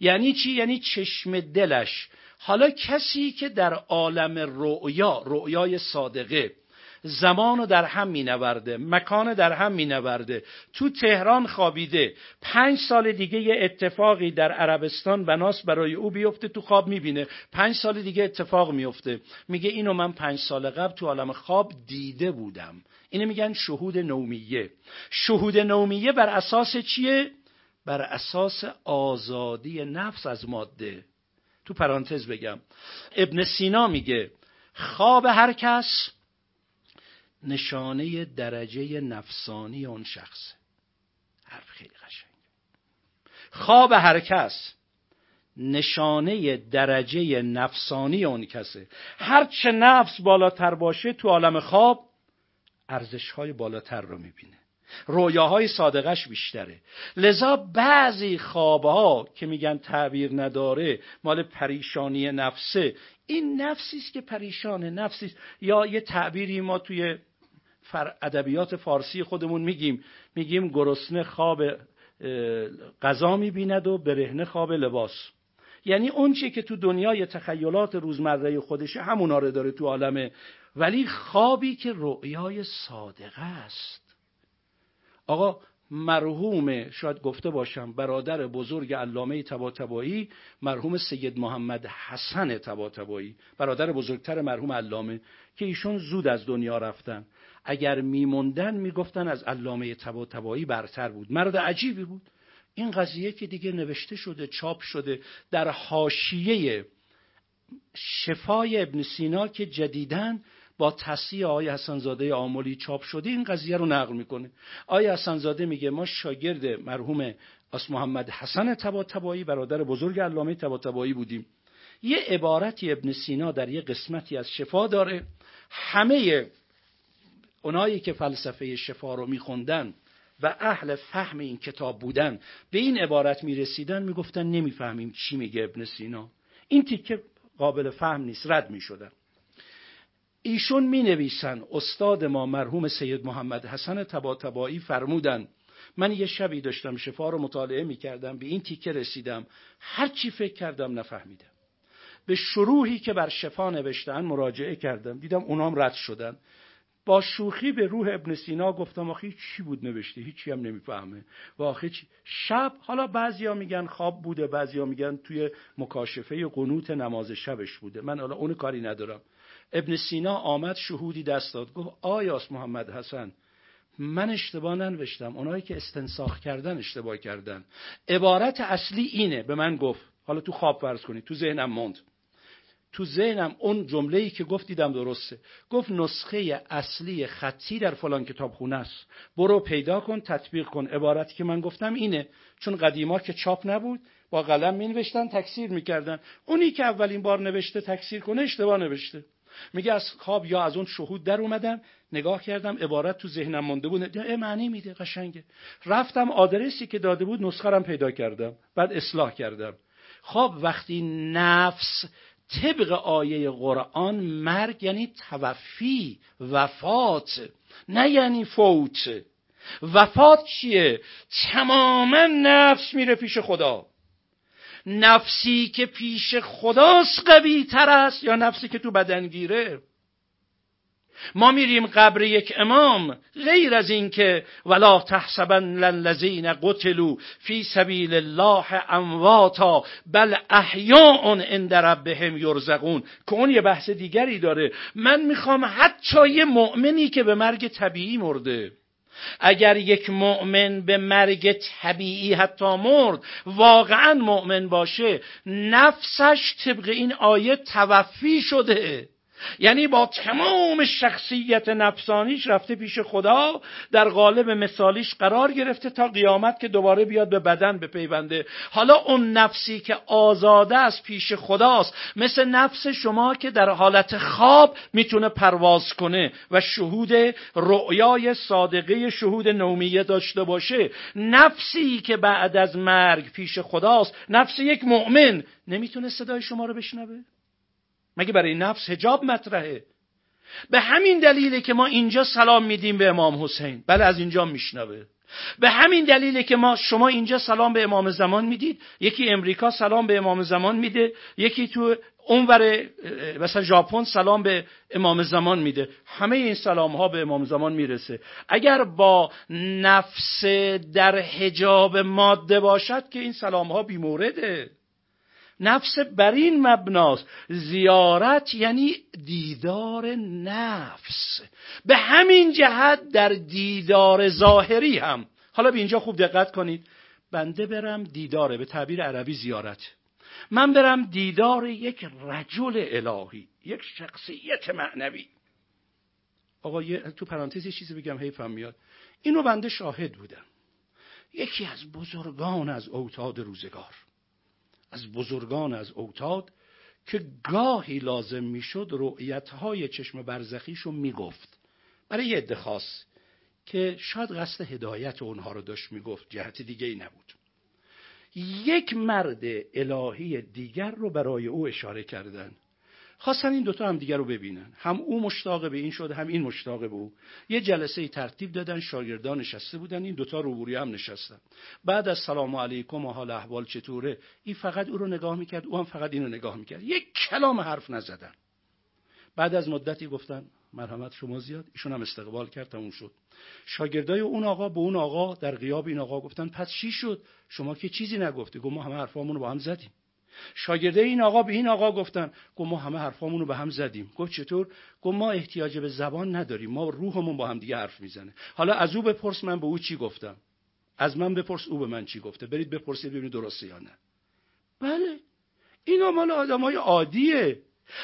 یعنی چی؟ یعنی چشم دلش. حالا کسی که در عالم رؤیا رؤیای صادقه زمان در هم می نورده مکان در هم می نورده تو تهران خوابیده. پنج سال دیگه یه اتفاقی در عربستان بناس برای او بیفته تو خواب می‌بینه. پنج سال دیگه اتفاق میفته میگه اینو من پنج سال قبل تو عالم خواب دیده بودم. اینو میگن شهود نومیه. شهود نومیه بر اساس چیه؟ بر اساس آزادی نفس از ماده. تو پرانتز بگم. ابن سینا میگه خواب هر کس نشانه درجه نفسانی اون شخص. حرف خیلی قشنگ خواب هر کس نشانه درجه نفسانی اون کسه. هر چه نفس بالاتر باشه تو عالم خواب ارزش های بالاتر رو می‌بینه. رویاهای صادقش بیشتره. لذا بعضی خوابها که میگن تعبیر نداره مال پریشانی نفسه این نفسی است که پریشانه نفسی یا یه تعبیری ما توی ادبیات فارسی خودمون میگیم. میگیم گرسنه خواب غذا می‌بیند و برهنه خواب لباس. یعنی اون چی که تو دنیای تخیلات روزمره خودشه همونا رو داره تو عالمه. ولی خوابی که رؤیای صادقه است. آقا مرحوم شاید گفته باشم برادر بزرگ علامه تباتبایی مرحوم سید محمد حسن تباتبایی برادر بزرگتر مرحوم علامه که ایشون زود از دنیا رفتن. اگر میموندن می‌گفتن از علامه تباتبایی برتر بود. مرد عجیبی بود. این قضیه که دیگه نوشته شده چاپ شده در حاشیه شفای ابن سینا که جدیدن با تصحیح آقای حسنزاده آمولی چاپ شده این قضیه رو نقل می‌کنه. آقای حسنزاده میگه ما شاگرد مرحوم اس محمد حسن تباتبایی برادر بزرگ علامه تباتبایی بودیم. یه عبارتی ابن سینا در یه قسمتی از شفا داره. همه اونایی که فلسفه شفا رو میخوندن و اهل فهم این کتاب بودن به این عبارت می‌رسیدن می‌گفتن نمی‌فهمیم چی میگه ابن سینا. این تیکه قابل فهم نیست رد می‌شدن. ایشون می نویسن استاد ما مرحوم سید محمد حسن تباتبایی فرمودن من یه شبی داشتم شفا رو مطالعه می کردم به این تیکه رسیدم هر چی فکر کردم نفهمیدم. به شروحی که بر شفا نوشتن مراجعه کردم دیدم اونام رد شدن. با شوخی به روح ابن سینا گفتم آخه چی بود نوشته؟ هیچی هم نمی‌فهمه. و آخه چی؟ شب حالا بعضیا میگن خواب بوده بعضیا میگن توی مکاشفه قنوت نماز شبش بوده. من حالا اون کاری ندارم. ابن سینا آمد شهودی دست داد. گفت آیاس محمد حسن من اشتباه ننوشتم. اونایی که استنساخ کردن اشتباه کردن. عبارت اصلی اینه به من گفت. حالا تو خواب فرض کنید تو ذهنم موند تو ذهنم اون جمله ای که گفت دیدم درسته. گفت نسخه اصلی خطی در فلان کتاب خونه است. برو پیدا کن تطبیق کن. عبارتی که من گفتم اینه. چون قدیما که چاپ نبود با قلم می نوشتن تکثیر می‌کردن. اونی که اولین بار نوشته تکثیر کنه اشتباه نوشته. میگه از خواب یا از اون شهود در اومدم. نگاه کردم عبارت تو ذهنم مونده بود. اه معنی میده قشنگه. رفتم آدرسی که داده بود نسخه پیدا کردم. بعد اصلاح کردم. خواب وقتی نفس طبق آیه قرآن مرگ یعنی توفی وفات نه یعنی فوت. وفات چیه؟ تماما نفس میره پیش خدا. نفسی که پیش خداست قوی تر است یا نفسی که تو بدن گیره؟ ما میریم قبر یک امام غیر از اینکه ولا تحسبن للذین قتلوا فی سبیل الله امواتا بل احیاء عند ربهم یرزقون. که اون یه بحث دیگری داره. من می‌خوام حتی یه مؤمنی که به مرگ طبیعی مرده. اگر یک مؤمن به مرگ طبیعی حتی مرد واقعا مؤمن باشه نفسش طبق این آیه توفی شده. یعنی با تمام شخصیت نفسانیش رفته پیش خدا در قالب مثالیش قرار گرفته تا قیامت که دوباره بیاد به بدن بپیونده. حالا اون نفسی که آزاده است پیش خداست مثل نفس شما که در حالت خواب می‌تونه پرواز کنه و شهود رؤیای صادقه شهود نومیه داشته باشه. نفسی که بعد از مرگ پیش خداست نفس یک مؤمن نمی‌تونه صدای شما رو بشنوه؟ مگه برای نفس هجاب مطرحه؟ به همین دلیله که ما اینجا سلام میدیم به امام حسین. بله از اینجا میشنوه. به همین دلیله که ما شما اینجا سلام به امام زمان می‌دید یکی امریکا سلام به امام زمان میده یکی تو اونور مثلا ژاپن سلام به امام زمان میده. همه این سلام ها به امام زمان می‌رسه. اگر با نفس در حجاب ماده باشد که این سلام ها بیمورده. نفس بر این مبناست. زیارت یعنی دیدار نفس. به همین جهت در دیدار ظاهری هم. حالا به اینجا خوب دقت کنید. بنده برم دیداره به تعبیر عربی زیارت. من برم دیدار یک رجل الهی یک شخصیت معنوی. آقا تو پرانتز چیزی بگم حیفم میاد. اینو بنده شاهد بودم. یکی از بزرگان از اوتاد روزگار. از بزرگان از اوتاد که گاهی لازم می‌شد رؤیتهای چشم برزخیشو می‌گفت. برای یه عده که شاید قصد هدایت اونها رو داشت می‌گفت جهت دیگه ای نبود. یک مرد الهی دیگر رو برای او اشاره کردن. خواستن این دوتا هم دیگر رو ببینن. هم او مشتاق به این شد هم این مشتاق به او. یه جلسه ترتیب دادن شاگردان نشسته بودن این دوتا روبروی هم نشستن. بعد از سلام علیکم و حال احوال چطوره؟ این فقط او رو نگاه می‌کرد او هم فقط این رو نگاه می‌کرد. یک کلام حرف نزدن. بعد از مدتی گفتن مرحمت شما زیاد. ایشون هم استقبال کرد تموم شد. شاگردای اون آقا به اون آقا در غیاب این آقا گفتن پس چی شد؟ شما که چیزی نگفتی. گفت ما همه حرفامون رو با هم زدیم. شاگرده این آقا به این آقا گفتن گفت ما همه حرفامون به هم زدیم. گفت چطور؟ گفت ما احتیاج به زبان نداریم ما روحمون با هم دیگه حرف می‌زنه. حالا از او بپرس من به او چی گفتم. از من بپرس او به من چی گفته. برید بپرسید ببینید درسته یا نه. بله. اینا مال آدمای عادیه.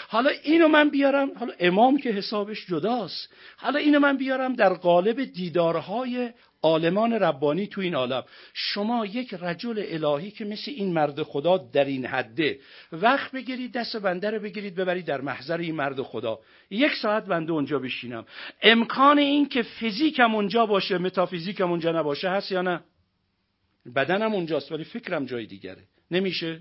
حالا اینو من بیارم حالا امام که حسابش جداست. حالا اینو من بیارم در قالب دیدارهای عالمان ربانی تو این عالم. شما یک رجل الهی که مثل این مرد خدا در این حده وقت بگیرید دست بنده رو بگیرید ببرید در محضر این مرد خدا. یک ساعت بنده اونجا بشینم. امکان این که فیزیکم اونجا باشه متافیزیکم اونجا نباشه هست یا نه؟ بدنم اونجاست ولی فکرم جای دیگره. نمیشه؟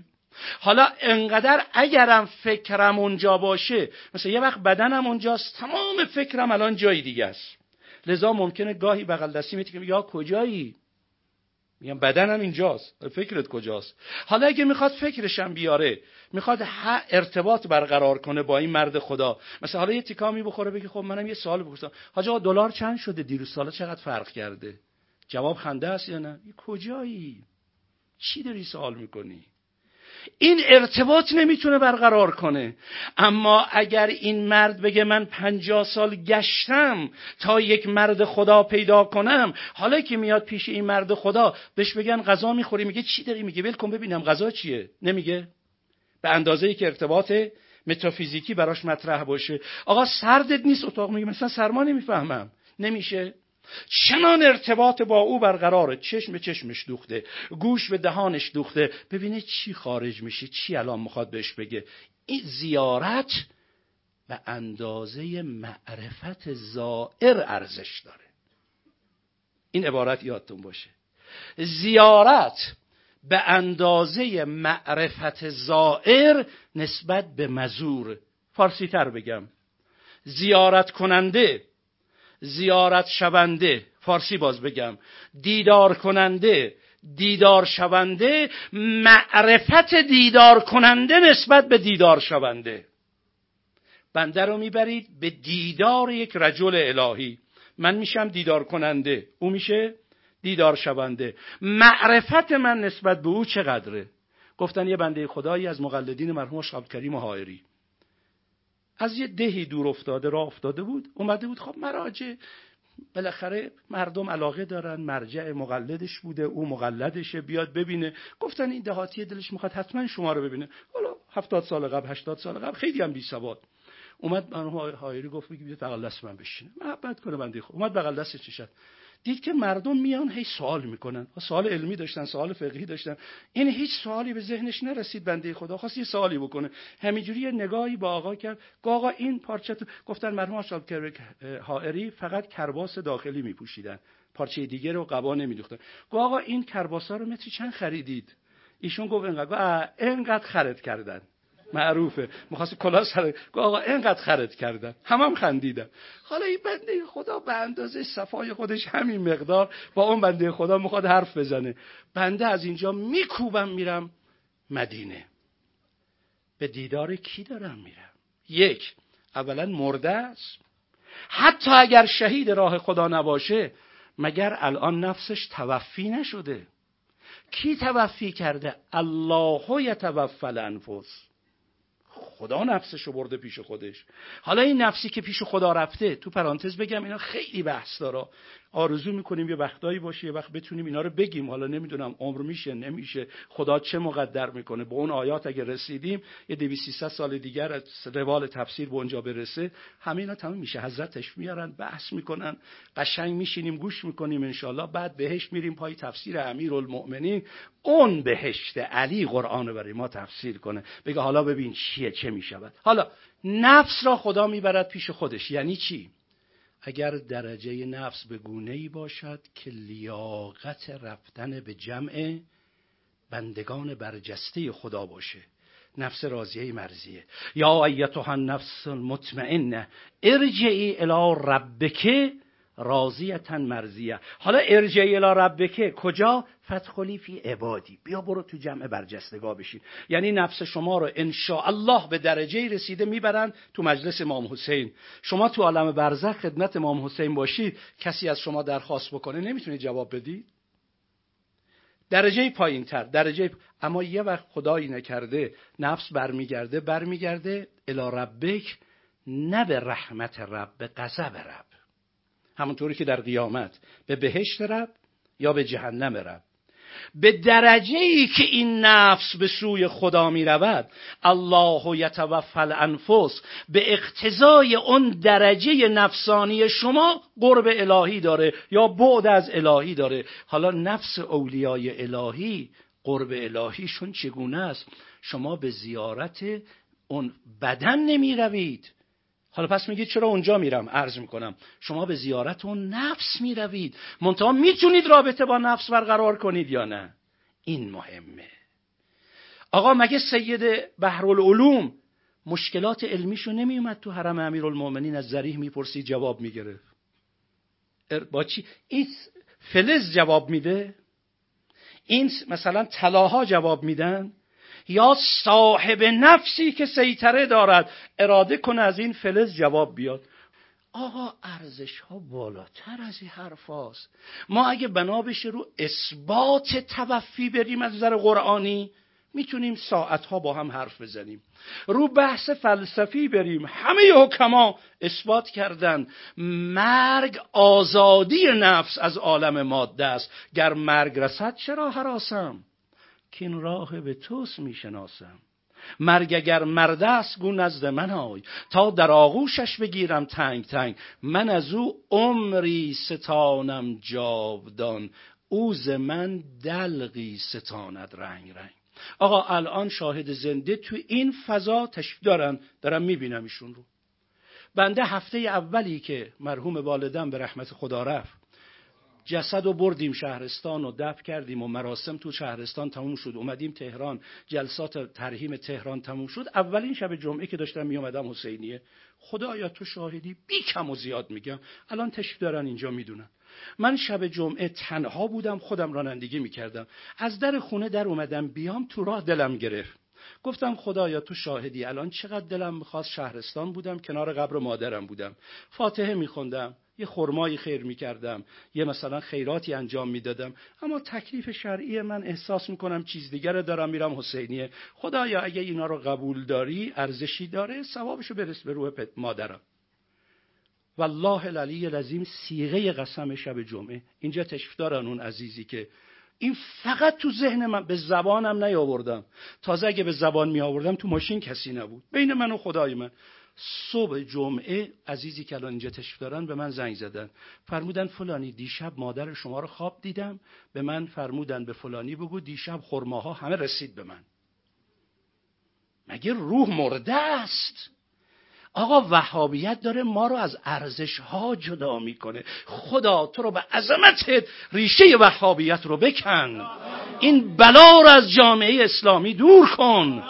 حالا انقدر اگرم فکرم اونجا باشه مثلا یه وقت بدنم اونجاست تمام فکرم الان جای دیگه است. لذا ممکنه گاهی بغل دستی می‌تونم یا کجایی؟ میگم بدنم اینجاست. فکرت کجاست؟ حالا اگه می‌خواد فکرشم بیاره می‌خواد ارتباط برقرار کنه با این مرد خدا. مثلا حالا یه تیکامی بخوره بگه خب منم یه سوال بپرسم. حاجا دلار چند شده دیروز؟ سالا چقدر فرق کرده؟ جواب خنده است یا نه؟ کجایی؟ چی داری سوال می‌کنی؟ این ارتباط نمی‌تونه برقرار کنه. اما اگر این مرد بگه من پنجاه سال گشتم تا یک مرد خدا پیدا کنم حالا که میاد پیش این مرد خدا بهش بگن غذا می‌خوری میگه چی داری میگه ول کن ببینم غذا چیه. نمیگه. به اندازه که ارتباط متافیزیکی براش مطرح باشه. آقا سردت نیست اتاق میگه مثلا سرما نمی‌فهمم. نمیشه. چنان ارتباط با او برقراره چشم به چشمش دوخته گوش به دهانش دوخته. ببینه چی خارج میشه چی الان می‌خواد بهش بگه. این زیارت به اندازه معرفت زائر ارزش داره. این عبارت یادتون باشه. زیارت به اندازه معرفت زائر نسبت به مزور. فارسی تر بگم. زیارت کننده زیارت شونده فارسی باز بگم. دیدار کننده دیدار شونده معرفت دیدار کننده نسبت به دیدار شونده. بنده رو می‌برید به دیدار یک رجل الهی. من میشم دیدار کننده. او میشه دیدار شونده. معرفت من نسبت به او چقدره؟ گفتن یه بنده خدایی از مقلدین مرحوم کریم حائری. از یه دهی دور افتاده را افتاده بود اومده بود خب مراجع بالاخره مردم علاقه دارن مرجع مقلدش بوده او مقلدشه بیاد ببینه. گفتن این دهاتی دلش می‌خواد حتما شما رو ببینه. حالا هفتاد سال قبل هشتاد سال قبل خیلی هم بی سواد اومد من هایری گفت بگید بغل دست من بشینه. محبت کنه بنده خود اومد بغل دستش نشست. دید که مردم میان هی سوال می‌کنن. سوال علمی داشتن سوال فقهی داشتن. این هیچ سوالی به ذهنش نرسید بنده خدا خواست یه سوالی بکنه. همینجوری یه نگاهی با آقا کرد. آقا این پارچه گفتن مرحوم شاب حائری فقط کرباس داخلی میپوشیدن. پارچه دیگه رو قبا نمیدوختن آقا این کرباسا رو متری چند خریدید؟ ایشون گفت اینقدر. اینقدر خرید کردن. معروفه. می‌خواست کلا سر آقا اینقدر خرد کردن همم هم خندیدم. حالا این بنده خدا به اندازه صفای خودش همین مقدار با اون بنده خدا می‌خواد حرف بزنه. بنده از اینجا میکوبم میرم مدینه. به دیدار کی دارم میرم؟ یک اولا مرده است. حتی اگر شهید راه خدا نباشه مگر الان نفسش توفی نشده؟ کی توفی کرده؟ الله یتوفى الانفس خدا نفسشو برده پیش خودش. حالا این نفسی که پیش خدا رفته تو پرانتز بگم اینا خیلی بحث داره. آرزو می‌کنیم یه وقتایی باشه یه وقت بتونیم اینا رو بگیم. حالا نمی‌دونم عمر میشه نمیشه. خدا چه مقدر می‌کنه. به اون آیات اگه رسیدیم یه 200 سال دیگر از روال تفسیر به اونجا برسه. همه اینا تمام میشه. حضرتش میارن بحث می‌کنن قشنگ میشینیم گوش می‌کنیم انشالله بعد بهش میریم پای تفسیر امیرالمؤمنین. اون بهشت علی قرآن برای ما تفسیر کنه. بگه حالا ببین چیه چه می‌شود. حالا نفس را خدا می‌برد پیش خودش. یعنی چی؟ اگر درجه نفس به گونه ای باشد که لیاقت رفتن به جمع بندگان برجسته خدا باشه. نفس راضیه مرزیه یا ایتها النفس المطمئنه ارجعی الی ربک راضیتا مرزیه حالا ارجعی الی ربک کجا؟ فتخلی فی عبادی. بیا برو تو جمع برجستگاه بشین. یعنی نفس شما رو ان الله به درجه رسیده می‌برن تو مجلس امام حسین. شما تو عالم برزخ خدمت امام حسین باشید کسی از شما درخواست بکنه نمی‌تونید جواب بدید درجه پایین تر درجه اما یه وقت خدایی نکرده نفس برمیگرده برمیگرده الی ربک نه به رحمت رب به غضب رب. همونطوری که در قیامت. به بهشت رب یا به جهنم رب. به درجه ای که این نفس به سوی خدا می رود الله یتوفى الانفس به اقتضای اون درجه نفسانی شما قرب الهی داره یا بعد از الهی داره. حالا نفس اولیای الهی قرب الهیشون چگونه است؟ شما به زیارت اون بدن نمی روید حالا پس میگید چرا اونجا میرم؟ عرض می‌کنم. شما به زیارت اون نفس می‌روید. منتها می‌تونید رابطه با نفس برقرار کنید یا نه؟ این مهمه. آقا مگه سید بحرالعلوم مشکلات علمیشو نمیومد تو حرم امیرالمومنین از زریح می‌پرسی جواب می‌گرفت. با چی؟ این فلز جواب میده؟ این مثلا طلاها جواب میدن؟ یا صاحب نفسی که سیطره دارد؟ اراده کنه از این فلز جواب بیاد. آقا ارزش ها بالاتر از این حرف هاست. ما اگه بنا بشه رو اثبات توفی بریم از نظر قرآنی می‌تونیم ساعت ها با هم حرف بزنیم. رو بحث فلسفی بریم. همه حکما اثبات کردن. مرگ آزادی نفس از عالم ماده است. گر مرگ رسد چرا حراسم؟ که این راه به توس می‌شناسم. مرگ اگر مرد است گو نزد من آی. تا در آغوشش بگیرم تنگ تنگ. من از او عمری ستانم جاودان. اوز من دلقی ستاند رنگ رنگ. آقا الان شاهد زنده تو این فضا تشریف دارن. دارم می‌بینم ایشون رو. بنده هفته اولی که مرحوم والدم به رحمت خدا رفت جسد رو بردیم شهرستان و دفع کردیم و مراسم تو شهرستان تموم شد. اومدیم تهران. جلسات ترهیم تهران تموم شد. اولین شب جمعه که داشتم میومدم حسینیه. خدایا تو شاهدی بی کم و زیاد میگم. الان تشریف دارن اینجا می‌دونن. من شب جمعه تنها بودم خودم رانندگی می‌کردم. از در خونه در اومدم بیام تو راه دلم گرفت. گفتم خدایا تو شاهدی. الان چقدر دلم می‌خواست شهرستان بودم کنار قبر مادرم بودم. فاتحه میخوندم یه خرمایی خیر می‌کردم یه مثلا خیراتی انجام می‌دادم. اما تکلیف شرعی من احساس می‌کنم چیز دیگر دارم میرم حسینیه. خدایا اگه اینا رو قبول داری ارزشی داره ثوابشو برس به روح مادرم. والله العلی لازم سیغه قسم شب جمعه. اینجا تشریف دارن اون عزیزی که این فقط تو ذهن من به زبانم نیاوردم. تازه اگه به زبان می آوردم تو ماشین کسی نبود. بین من و خدای من. صبح جمعه عزیزی که الان اینجا تشریف دارن به من زنگ زدن. فرمودن فلانی دیشب مادر شما رو خواب دیدم. به من فرمودن به فلانی بگو دیشب خرماها همه رسید به من. مگه روح مرده است؟ آقا وهابیت داره ما رو از ارزش ها جدا می‌کنه. خدا تو رو به عظمتت ریشه وهابیت رو بکن. این بلا رو از جامعه اسلامی دور کن.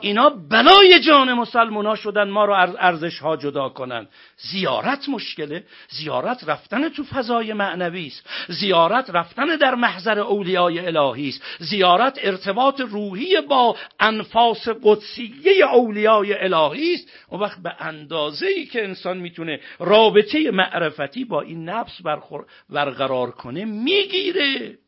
اینا بلای جان مسلمونا شدن ما رو از ارزش ها جدا کنن. زیارت مشکله. زیارت رفتن تو فضای معنوی است. زیارت رفتن در محضر اولیای الهی است. زیارت ارتباط روحی با انفاس قدسیه اولیای الهی است. اون وقت به اندازه ای که انسان می‌تونه رابطه معرفتی با این نفس برقرار کنه می‌گیره.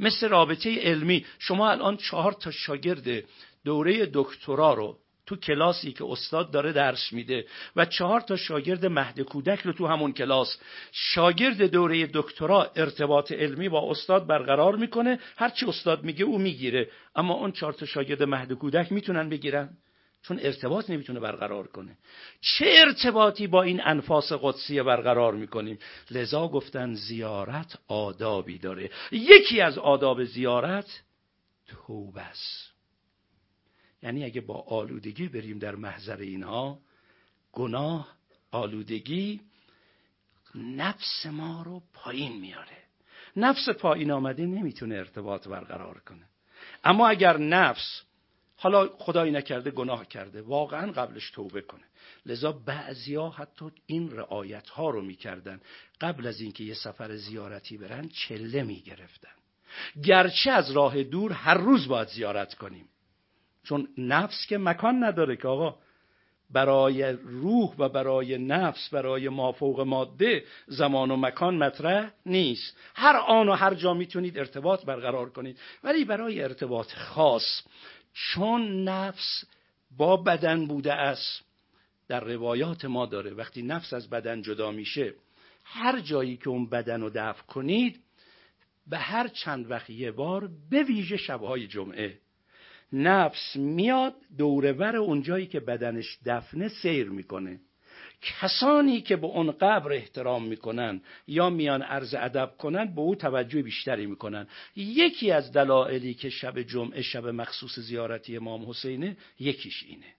مثل رابطه علمی. شما الان چهار تا شاگرد دوره دکترا رو تو کلاسی که استاد داره درس میده و چهار تا شاگرد مهد کودک رو تو همون کلاس. شاگرد دوره دکترا ارتباط علمی با استاد برقرار می‌کنه. هرچی استاد میگه او می‌گیره. اما اون چهار تا شاگرد مهد کودک می‌تونن بگیرن. چون ارتباط نمی‌تونه برقرار کنه. چه ارتباطی با این انفاس قدسی برقرار می‌کنیم؟ لذا گفتن زیارت آدابی داره. یکی از آداب زیارت توبه است. یعنی اگه با آلودگی بریم در محضر اینها گناه آلودگی نفس ما رو پایین میاره. نفس پایین آمده نمی‌تونه ارتباط برقرار کنه. اما اگر نفس حالا خدای نکرده گناه کرده واقعا قبلش توبه کنه. لذا بعضیا حتی این رعایت ها رو می‌کردن. قبل از اینکه یه سفر زیارتی برن چله می‌گرفتن. گرچه از راه دور هر روز باید زیارت کنیم. چون نفس که مکان نداره که آقا برای روح و برای نفس برای مافوق ماده زمان و مکان مطرح نیست. هر آن و هر جا می‌تونید ارتباط برقرار کنید. ولی برای ارتباط خاص چون نفس با بدن بوده است در روایات ما داره وقتی نفس از بدن جدا میشه هر جایی که اون بدن رو دفع کنید به هر چند وقت یه بار به ویژه شبهای جمعه. نفس میاد دورور اونجایی که بدنش دفنه سیر می‌کنه. کسانی که به اون قبر احترام می‌کنن یا میان عرض ادب کنن به او توجه بیشتری می‌کنن. یکی از دلایلی که شب جمعه شب مخصوص زیارتی امام حسینه یکیش اینه.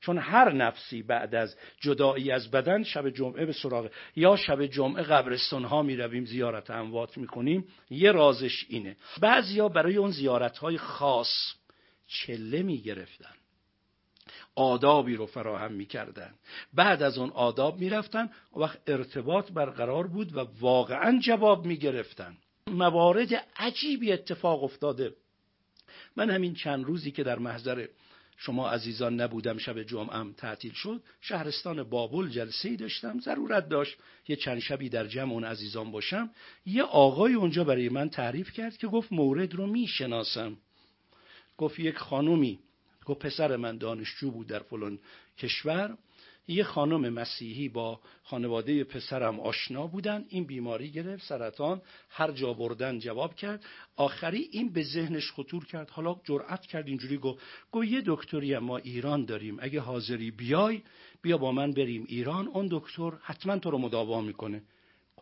چون هر نفسی بعد از جدایی از بدن شب جمعه به سراغ یا شب جمعه قبرستان ها می رویم زیارت اموات می کنیم یه رازش اینه. بعضیا برای اون زیارت های خاص چله می گرفتن آدابی رو فراهم می‌کردن. بعد از اون آداب می‌رفتن وقت ارتباط برقرار بود و واقعا جواب می‌گرفتن. موارد عجیبی اتفاق افتاده. من همین چند روزی که در محضر شما عزیزان نبودم شب جمعم تعطیل شد شهرستان بابل جلسه ای داشتم. ضرورت داشت یه چند شبی در جمع اون عزیزان باشم. یه آقای اونجا برای من تعریف کرد که گفت مورد رو می‌شناسم. گفت یک خانومی گفت پسر من دانشجو بود در فلان کشور. یه خانم مسیحی با خانواده پسرم آشنا بودن. این بیماری گرفت سرطان هر جا بردن جواب کرد. آخری این به ذهنش خطور کرد. حالا جرأت کرد اینجوری گفت گفت یه دکتری ما ایران داریم. اگه حاضری بیای بیا با من بریم ایران. اون دکتر حتما تو رو مداوا می‌کنه.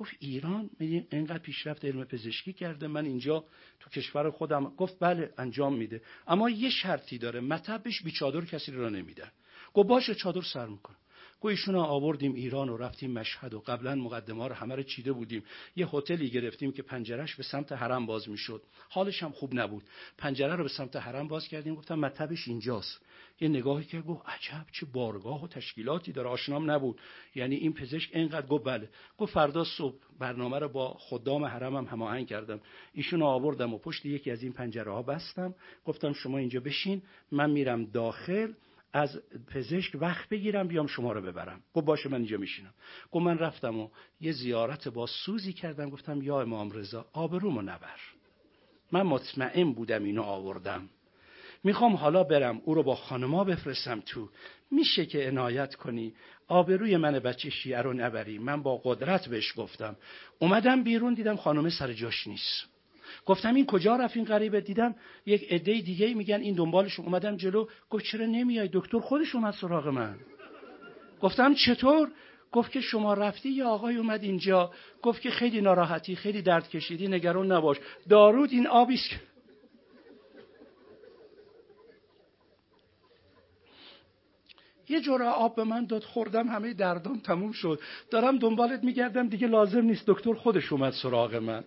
گفت ایران اینقدر پیشرفت علم پزشکی کرده من اینجا تو کشور خودم. گفت بله انجام میده. اما یه شرطی داره مطبش بی چادر کسی را نمیدن گفت باشه چادر سر می‌کنه. گو ایشون آوردیم ایران و رفتیم مشهد و قبلا مقدمه رو همه رو چیده بودیم. یه هتلی گرفتیم که پنجرش به سمت حرم باز می‌شد. حالش هم خوب نبود. پنجره رو به سمت حرم باز کردیم گفتم مطبش اینجاست. یه نگاهی که گفت عجب چه بارگاه و تشکیلاتی داره آشنام نبود. یعنی این پزشک اینقدر گفت بله. گفت فردا صبح برنامه رو با خدام حرمم هم هماهنگ کردم. ایشون آوردم و پشت یکی از این پنجره ها بستم. گفتم شما اینجا بشین من میرم داخل از پزشک وقت بگیرم بیام شما رو ببرم. گفت باشه من اینجا میشینم. گفت من رفتم و یه زیارت با سوزی کردم. گفتم یا امام رضا آبرومو نبر. من مطمئن بودم اینو آوردم. می‌خوام حالا برم او رو با خانما بفرستم تو. میشه که عنایت کنی؟ آبروی من بچه شیعه رو نبری. من با قدرت بهش گفتم. اومدم بیرون دیدم خانم سر جاش نیست. گفتم این کجا رفت این غریبه؟ دیدم یک عده دیگه میگن این دنبالش اومدم جلو. گفت چرا نمیای دکتر؟ خودش اومد سراغ من. گفتم چطور؟ گفت که شما رفتی یا آقای اومد اینجا؟ گفت که خیلی ناراحتی خیلی درد کشیدی نگران نباش. دارود این آبیست یه جور آب به من داد خوردم همه دردان تموم شد. دارم دنبالت میگردم دیگه لازم نیست. دکتر خودش اومد سراغ من.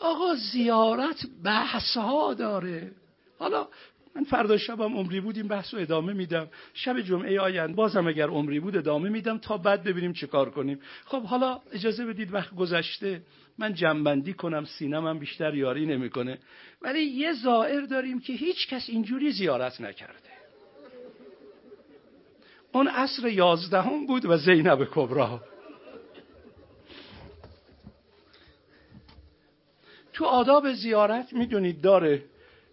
آقا زیارت بحث ها داره. حالا من فردا شبم عمری بود این بحث رو ادامه میدم. شب جمعه آیند بازم اگر عمری بود ادامه میدم تا بعد ببینیم چه کار کنیم. خب حالا اجازه بدید وقت گذشته. من جنبندی کنم سینم بیشتر یاری نمی‌کنه. ولی یه زائر داریم که هیچ کس اینجوری زیارت نکرده. اون عصر یازدهم بود و زینب کبرا. تو آداب زیارت می‌دونید داره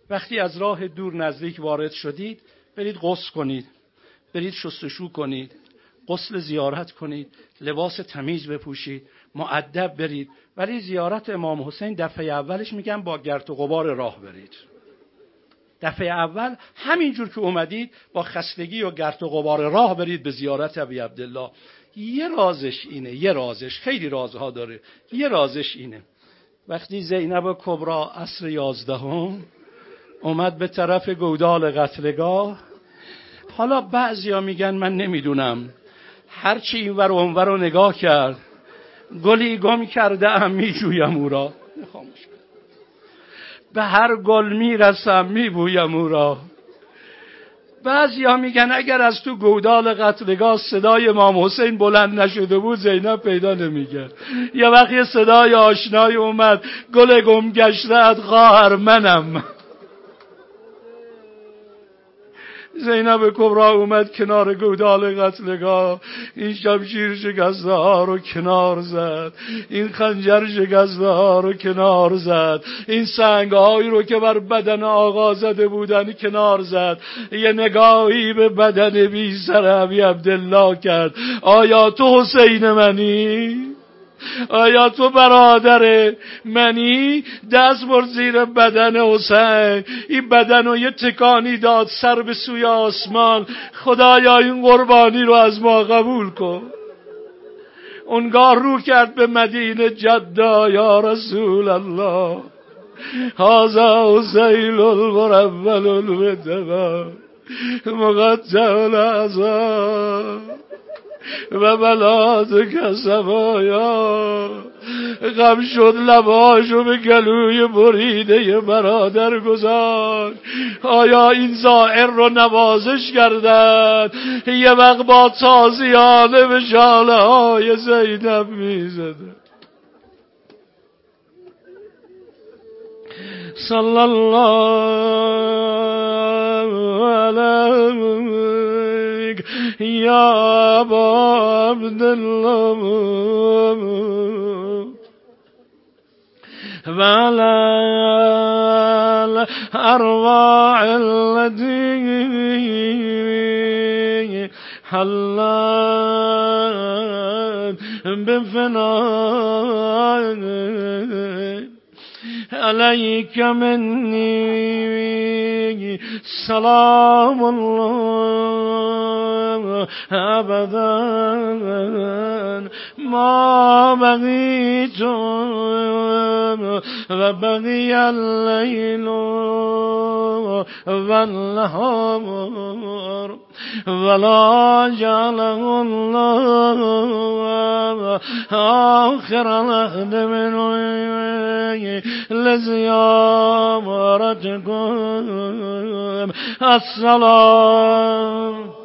وقتی از راه دور نزدیک وارد شدید برید غسل کنید برید شستشو کنید غسل زیارت کنید لباس تمیز بپوشید معدب برید. ولی زیارت امام حسین دفعه اولش میگن با گرت و غبار راه برید. دفعه اول همینجور که اومدید با خستگی و گرت و غبار راه برید به زیارت ابی عبدالله. یه رازش اینه یه رازش خیلی رازها داره. یه رازش اینه. وقتی زینب کبرا عصر یازدهم اومد به طرف گودال قتلگاه. حالا بعضیا میگن من نمی‌دونم. هرچی این ور اونور رو نگاه کرد. گلی گم کرده ام میجویم او را. به هر گل می‌رسم میبویم او را. بعضی ها میگن اگر از تو گودال قتلگاه صدای امام حسین بلند نشده بود زینب پیدا نمیگرد یه وقت یه صدای آشنای اومد گل گم گشته خواهر منم. زینب کبرا اومد کنار گودال قتلگاه این شمشیر شکسته ها رو کنار زد. این خنجر شکسته ها رو کنار زد. این سنگ هایی رو که بر بدن آقا زده بودن کنار زد. یه نگاهی به بدن بی سر عبدالله کرد. آیا تو حسین منی؟ آیا تو برادر منی؟ دست بر زیر بدن حسین. این بدن رو یه تکانی داد سر به سوی آسمان. خدایا این قربانی رو از ما قبول کن. اونگاه رو کرد به مدینه جدا یا رسول الله. هازا حسین المرول الودبا مقدع العذاب و بلاد کسبایا. غم شد لباشو به گلوی بریده برادر گذاشت آیا این زائر رو نوازش کردن یه وقت با تازیانه به شاله های زینب می‌زده صلی الله ملك يا أبا عبد الله فعلى الأرواح التي حلت بفنائك عليك مني. سلام الله. أبدا ما بغيت. وبغي الليل والنهار. ولا جعله الله آخر الأهد من لزيارتكم. السلام.